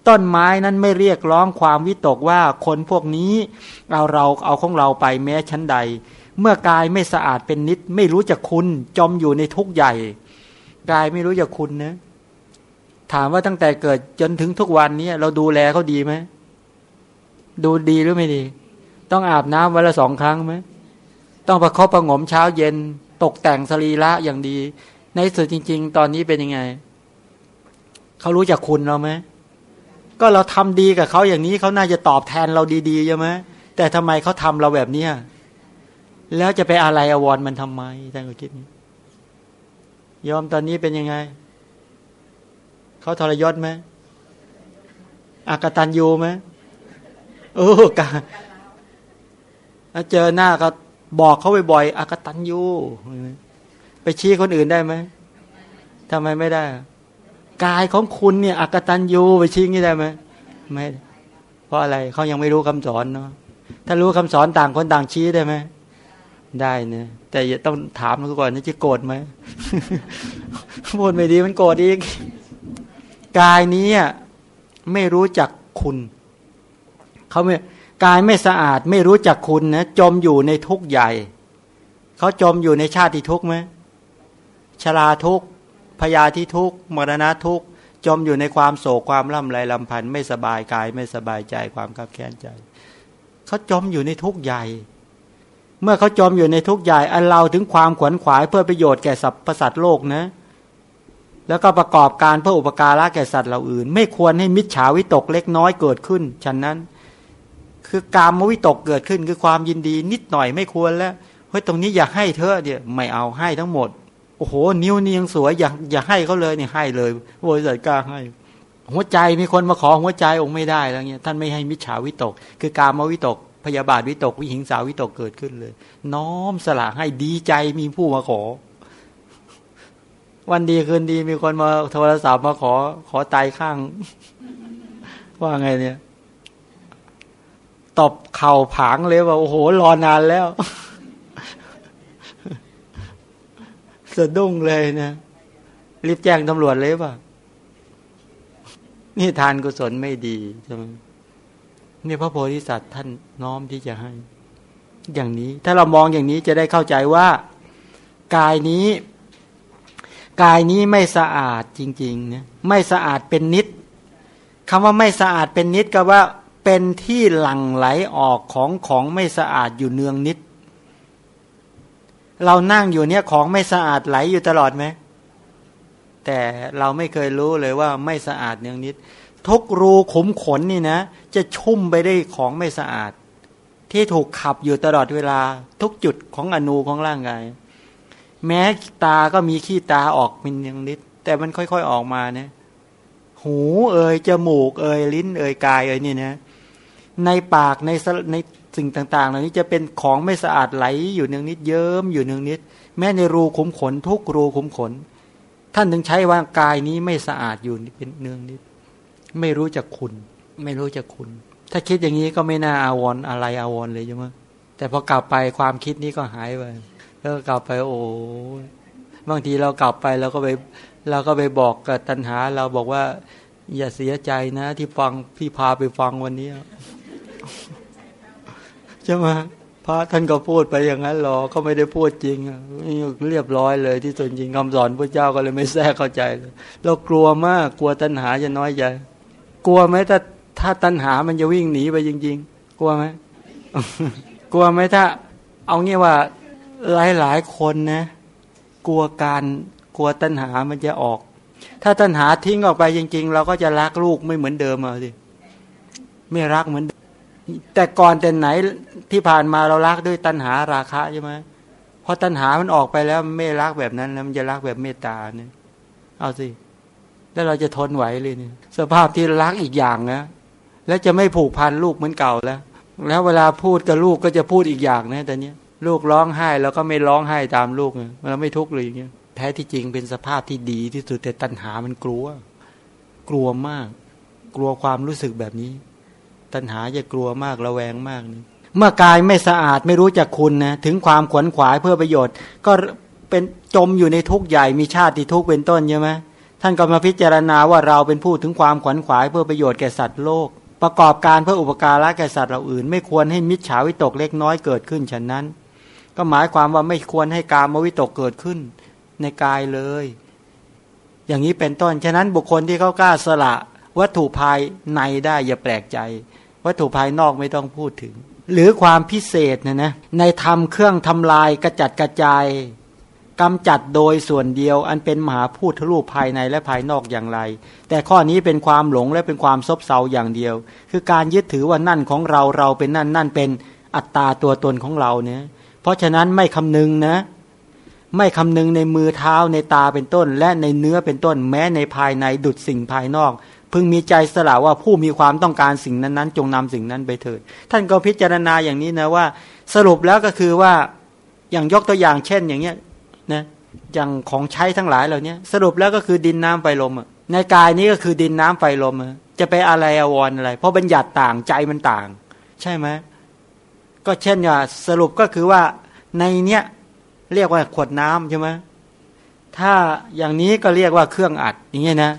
ต้นไม้นั้นไม่เรียกร้องความวิตกว่าคนพวกนี้เอาเราเอาของเราไปแม้ชั้นใด เมื่อกายไม่สะอาดเป็นนิด ไม่รู้จักคุณจมอยู่ในทุกข์ใหญ่ กายไม่รู้จักคุณนะ ถามว่าตั้งแต่เกิดจนถึงทุกวันนี้เราดูแลเขาดีไหมดูดีหรือไม่ดี ต้องอาบน้ำวันละสองครั้งไหมต้องประคบประงมเช้าเย็น ตกแต่งสรีระอย่างดี ในสุดจริง ๆ ตอนนี้เป็นยังไง เขารู้จักคุณเราไหม ก็เราทำดีกับเขาอย่างนี้เขาน่าจะตอบแทนเราดีๆใช่ไหมแต่ทำไมเขาทำเราแบบเนี้ยแล้วจะไปอะไรอวรมันทำไมท่านก็คิดนี้ยอมตอนนี้เป็นยังไงเขาทรยศไหมอากตันยูไหมโอ้กาเจอหน้าก็บอกเขาบ่อยๆอากตันยูไปชี้คนอื่นได้ไหมทำไมไม่ได้ กายของคุณเนี่ยอักตันยูไปชี้งี้ได้ไหมไม่เพราะอะไรเขายังไม่รู้คำสอนเนาะถ้ารู้คำสอนต่างคนต่างชี้ได้ไหมได้เนี่ยแต่อย่าต้องถามเขาก่อนน่าจะโกรธไหมพูดไม่ดีมันโกรธอีกกายนี้ไม่รู้จักคุณเขาไม่กายไม่สะอาดไม่รู้จักคุณนะจมอยู่ในทุกข์ใหญ่เขาจมอยู่ในชาติทุกข์ไหมชราทุกข์ พยาธิทุกข์มรณะทุกข์จมอยู่ในความโศกความล่ำไรลำพันธ์ไม่สบายกายไม่สบายใจความขับแค้นใจเขาจมอยู่ในทุกข์ใหญ่ เมื่อเขาจมอยู่ในทุกข์ใหญ่ อันเราถึงความขวนขวายเพื่อประโยชน์แก่สรรพสัตว์โลกนะ แล้วก็ประกอบการเพื่ออุปการะแก่สัตว์เหล่าอื่น ไม่ควรให้มิจฉาวิตกเล็กน้อยเกิดขึ้นฉะนั้น คือการมวิตกเกิดขึ้นคือความยินดีนิดหน่อยไม่ควรแล้วเฮ้ยตรงนี้อยากให้เธอเนี่ยไม่เอาให้ทั้งหมด โอ้โห นิ้วนี่ยังสวยอยาอยาให้เขาเลยเนี่ยให้เลยบริษัทกล้าให้ หัวใจมีคนมาขอหัวใจองค์ไม่ได้แล้วเนี่ยท่านไม่ให้มิจฉาวิตก คือการมวิตก พยาบาทวิตก วิหิงสาวิตกเกิดขึ้นเลย น้อมสละให้ดีใจมีผู้มาขอ วันดีคืนดีมีคนมาโทรศัพท์มาขอ ขอตายข้าง ว่าไงเนี่ยตบเข่าผางเลยว่าโอ้โหรอนานแล้ว สะดุ้งเลยนะรีบแจ้งตำรวจเลยป่ะนี่ทานกุศลไม่ดีใช่ไหมนี่พระโพธิสัตว์ท่านน้อมที่จะให้ อย่างนี้ ถ้าเรามองอย่างนี้จะได้เข้าใจว่า กายนี้ กายนี้ไม่สะอาดจริงๆเนี่ยไม่สะอาดเป็นนิดคำว่าไม่สะอาดเป็นนิดก็ว่าเป็นที่หลั่งไหลออกของของไม่สะอาดอยู่เนืองนิด เรานั่งอยู่เนี่ยของไม่สะอาดไหลอยู่ตลอดไหมแต่เราไม่เคยรู้เลยว่าไม่สะอาดเนืองนิด ทุกรูขุมขนนี่นะ จะชุ่มไปได้ของไม่สะอาด ที่ถูกขับอยู่ตลอดเวลา ทุกจุดของอนูของร่างกาย แม้ตาก็มีขี้ตาออกเป็นอย่างนิด แต่มันค่อยๆออกมาเนี่ยหูเอ่ยจมูกเอ่ยลิ้นเอ่ยกายเอ่ยนี่นะ ในปากในใน สิ่งต่างๆ เหล่านี้จะเป็นของไม่สะอาดไหลอยู่เนืองนิดเยิ้มอยู่เนืองนิด แม้ในรูขุมขนทุกรูขุมขน ท่านถึงใช้ว่ากายนี้ไม่สะอาดอยู่เป็นเนืองนิด ไม่รู้จักคุณ ไม่รู้จักคุณ ถ้าคิดอย่างนี้ก็ไม่น่าอาวรออะไรอาวรเลยใช่ไหมแต่พอกลับไปความคิดนี้ก็หายไปแล้วกลับไปโอ้บางทีเรากลับไปเราก็ไปเราก็ไปบอกกับตัณหา เราบอกว่า อย่าเสียใจนะ ที่ฟังพี่พาไปฟังวันนี้ ใช่ไหมพระท่านก็พูดไปอย่างนั้นหรอเขาไม่ได้พูดจริงเรียบร้อยเลย ที่ส่วนจริงคำสอนพระเจ้าก็เลยไม่แทรกเข้าใจเลยเรากลัวมากกลัวตัณหาจะน้อยใจกลัวไหมถ้าถ้าตัณหามันจะวิ่งหนีไปจริง ๆ กลัวไหมกลัวไหมถ้า เอางี้ว่าหลายหลายคนนะ กลัวการกลัวตัณหามันจะออก ถ้าตัณหาทิ้งออกไปจริง ๆ เราก็จะรักลูกไม่เหมือนเดิมเอาสิไม่รักเหมือน แต่ก่อนแต่ไหนที่ผ่านมาเรารักด้วยตัณหาราคะใช่ไหมพอตัณหามันออกไปแล้วไม่รักแบบนั้นแล้วมันจะรักแบบเมตตาเนี่ยเอาสิแล้วเราจะทนไหวเลยเนี่ยสภาพที่รักอีกอย่างนะแล้วจะไม่ผูกพันลูกเหมือนเก่าแล้ว แล้วเวลาพูดกับลูกก็จะพูดอีกอย่างนะแต่เนี้ยลูกร้องไห้แล้วก็ไม่ร้องไห้ตามลูกเลยเราไม่ทุกข์เลยอย่างเงี้ยแท้ที่จริงเป็นสภาพที่ดีที่สุดแต่ตัณหามันกลัว กลัวมาก กลัวความรู้สึกแบบนี้ ตัณหาจะกลัวมากระแวงมากนี่เมื่อกายไม่สะอาดไม่รู้จักคุณนะถึงความขวนขวายเพื่อประโยชน์ ก็เป็นจมอยู่ในทุกข์ใหญ่มีชาติทุกข์เป็นต้นใช่ไหมท่านก็มาพิจารณาว่าเราเป็นผู้ถึงความขวนขวายเพื่อประโยชน์แก่สัตว์โลก ประกอบการเพื่ออุปการะแก่สัตว์เหล่าอื่น ไม่ควรให้มิจฉาวิตกเล็กน้อยเกิดขึ้นฉะนั้น ก็หมายความว่าไม่ควรให้การมวิตกเกิดขึ้นในกายเลย อย่างนี้เป็นต้นฉะนั้นบุคคลที่เขากล้าสละวัตถุภายในได้อย่าแปลกใจ วัตถุภายนอกไม่ต้องพูดถึง หรือความพิเศษนะนะในธรรมเครื่องทำลายกระจัดกระจายกำจัดโดยส่วนเดียว อันเป็นมหาพูดทะลุภายในและภายนอกอย่างไร แต่ข้อนี้เป็นความหลงและเป็นความซบเซาอย่างเดียว คือการยึดถือว่านั่นของเราเราเป็นนั่นนั่นเป็นอัตตาตัวตนของเราเนี่ยเพราะฉะนั้นไม่คำนึงนะ ไม่คำนึงในมือเท้าในตาเป็นต้น และในเนื้อเป็นต้น แม้ในภายในดุดสิ่งภายนอก พึงมีใจสละว่าผู้มีความต้องการสิ่งนั้นๆ จงนำสิ่งนั้นไปเถิด ท่านก็พิจารณาอย่างนี้นะว่า สรุปแล้วก็คือว่าอย่างยกตัวอย่างเช่นอย่างเงี้ยนะอย่างของใช้ทั้งหลายเหล่านี้สรุปแล้วก็คือดินน้ำไฟลมในกายนี้ก็คือดินน้ำไฟลมจะไปอะไรอวรอะไร เพราะบัญญัติต่างใจมันต่าง ใช่ไหมก็เช่นว่าสรุปก็คือว่าในเนี้ยเรียกว่าขวดน้ำใช่ไหมถ้าอย่างนี้ก็เรียกว่าเครื่องอัดอย่างเงี้ยนะ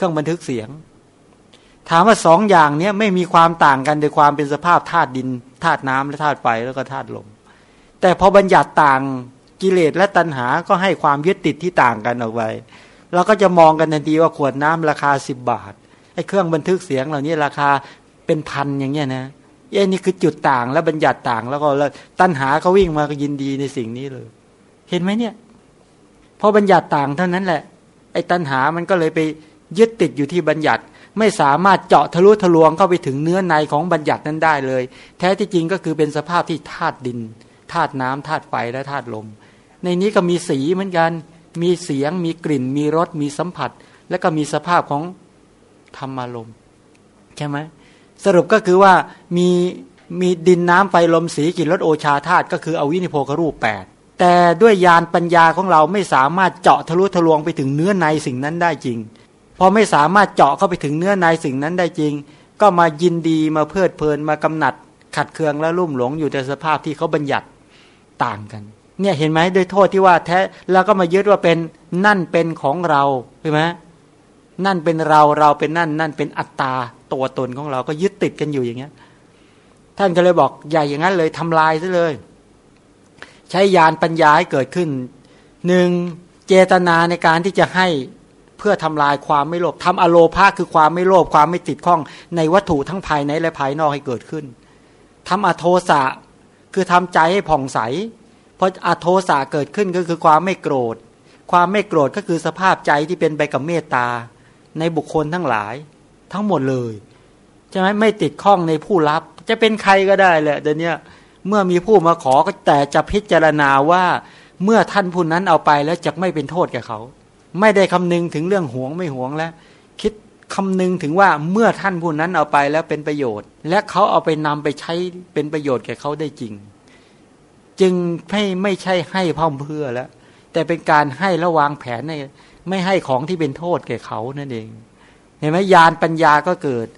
เครื่องบันทึกเสียง ถามว่าสองอย่างเนี้ยไม่มีความต่างกันโดยความเป็นสภาพธาตุดินธาตุน้ำและธาตุไฟแล้วก็ธาตุลม แต่พอบัญญัติต่างกิเลสและตัณหาก็ให้ความยึดติดที่ต่างกันออกไปเราก็จะมองกันทันทีว่าขวดน้ำราคาสิบบาทไอ้เครื่องบันทึกเสียงเหล่านี้ราคาเป็นพันอย่างเงี้ยนะเอ้นี่คือจุดต่างและบัญญัติต่างแล้วก็ตัณหาเขาวิ่งมาก็ยินดีในสิ่งนี้เลย เห็นไหมเนี่ยพอบัญญัติต่างเท่านั้นแหละ ไอ้ตัณหามันก็เลยไป ยึดติดอยู่ที่บัญญัติ ไม่สามารถเจาะทะลุทะลวงเข้าไปถึงเนื้อในของบัญญัตินั้นได้เลย แท้ที่จริงก็คือเป็นสภาพที่ธาตุดินธาตุน้ำธาตุไฟและธาตุลม ในนี้ก็มีสีเหมือนกัน มีเสียง มีกลิ่น มีรส มีสัมผัส แล้วก็มีสภาพของธรรมารมณ์ใช่ไหมสรุปก็คือว่ามีมีดินน้ำไฟลมสีกลิ่นรสโอชาธาตุก็คืออวินิโพครูปแปดแต่ด้วยยานปัญญาของเราไม่สามารถเจาะทะลุทะลวงไปถึงเนื้อในสิ่งนั้นได้จริง พอไม่สามารถเจาะเข้าไปถึงเนื้อในสิ่งนั้นได้จริง ก็มายินดีมาเพลิดเพลินมากำหนัด ขัดเคืองและลุ่มหลงอยู่ในสภาพที่เขาบัญญัติต่างกัน เนี่ยเห็นไหมด้วยโทษที่ว่าแท้แล้วก็มายึดว่าเป็นนั่นเป็นของเราใช่ไหมนั่นเป็นเราเราเป็นนั่น นั่นเป็นอัตตาตัวตนของเราก็ยึดติดกันอยู่อย่างเงี้ย ท่านก็เลยบอกใหญ่อย่างนั้นเลยทำลายซะเลย ใช้ยานปัญญาให้เกิดขึ้นหนึ่งเจตนาในการที่จะให้ เพื่อทำลายความไม่โลภทำอโลภาคือความไม่โลภความไม่ติดข้องในวัตถุทั้งภายในและภายนอกให้เกิดขึ้นทำอโทสะคือทำใจให้ผ่องใส เพราะอโทสะเกิดขึ้นก็คือความไม่โกรธ ความไม่โกรธก็คือสภาพใจที่เป็นไปกับเมตตา ในบุคคลทั้งหลาย ทั้งหมดเลยใช่ไหมไม่ติดข้องในผู้รับ จะเป็นใครก็ได้แหละเดี๋ยวนี้เมื่อมีผู้มาขอก็แต่จะพิจารณาว่าเมื่อท่านผู้นั้นเอาไปแล้วจะไม่เป็นโทษแก่เขา ไม่ได้คำนึงถึงเรื่องหวงไม่หวงแล้ว คิดคำนึงถึงว่าเมื่อท่านผู้นั้นเอาไปแล้วเป็นประโยชน์ และเขาเอาไปนำไปใช้เป็นประโยชน์แก่เขาได้จริง จึงไม่ไม่ใช่ให้พ่อมเพื่อแล้ว แต่เป็นการให้และวางแผนในไม่ให้ของที่เป็นโทษแก่เขานั่นเอง เห็นไหมยานปัญญาก็เกิด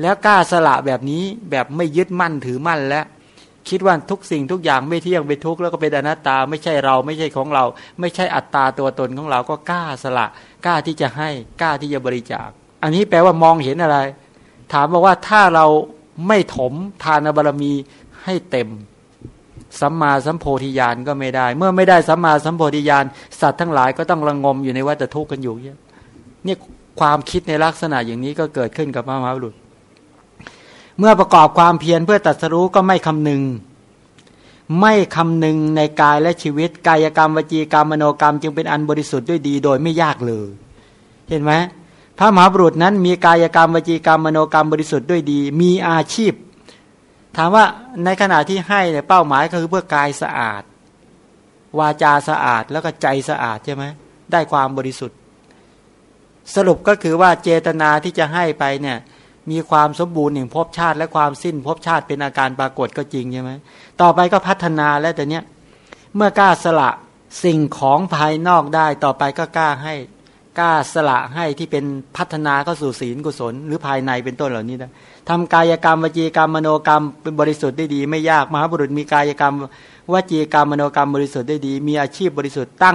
แล้วกล้าสละแบบนี้แบบไม่ยึดมั่นถือมั่นแล้ว คิดว่าทุกสิ่งทุกอย่างไม่เที่ยงเป็นทุกข์แล้วก็เป็นอนัตตา ไม่ใช่เราไม่ใช่ของเรา ไม่ใช่อัตตาตัวตนของเราก็กล้าสละ กล้าที่จะให้กล้าที่จะบริจาค อันนี้แปลว่ามองเห็นอะไร ถามบอกว่าถ้าเราไม่ถมทานบารมีให้เต็มสัมมาสัมโพธิญาณก็ไม่ได้ เมื่อไม่ได้สัมมาสัมโพธิญาณสัตว์ทั้งหลายก็ต้องระงมอยู่ในวัฏทุกข์กันอยู่เนี่ยนี่ความคิดในลักษณะอย่างนี้ก็เกิดขึ้นกับพระมหาบุรุษ เมื่อประกอบความเพียรเพื่อตัดสรู้ก็ไม่คำนึง ไม่คำนึงในกายและชีวิต กายกรรมวจีกรรมมโนกรรม จึงเป็นอันบริสุทธิ์ด้วยดีโดยไม่ยากเลย เห็นไหมพระมหาบุรุษนั้นมีกายกรรมวจีกรรมมโนกรรมบริสุทธิ์ด้วยดี มีอาชีพ ถามว่าในขณะที่ให้เนี่ยเป้าหมายก็คือเพื่อกายสะอาด วาจาสะอาดแล้วก็ใจสะอาดใช่ไหมได้ความบริสุทธิ์ สรุปก็คือว่าเจตนาที่จะให้ไปเนี่ย มีความสมบูรณ์หนึ่งภพชาติ และความสิ้นภพชาติเป็นอาการปรากฏก็จริงใช่ไหมต่อไปก็พัฒนาแล้วแต่เนี้ยเมื่อกล้าสละสิ่งของภายนอกได้ต่อไปก็กล้าให้กล้าสละให้ที่เป็นพัฒนาเข้าสู่ศีลกุศล หรือภายในเป็นต้นเหล่านี้นะทำกายกรรมวจีกรรมมโนกรรมเป็นบริสุทธิ์ได้ดี ไม่ยากมหาบุรุษมีกายกรรมวจีกรรมมโนกรรมบริสุทธิ์ได้ดี มีอาชีพบริสุทธิ์ตั้ง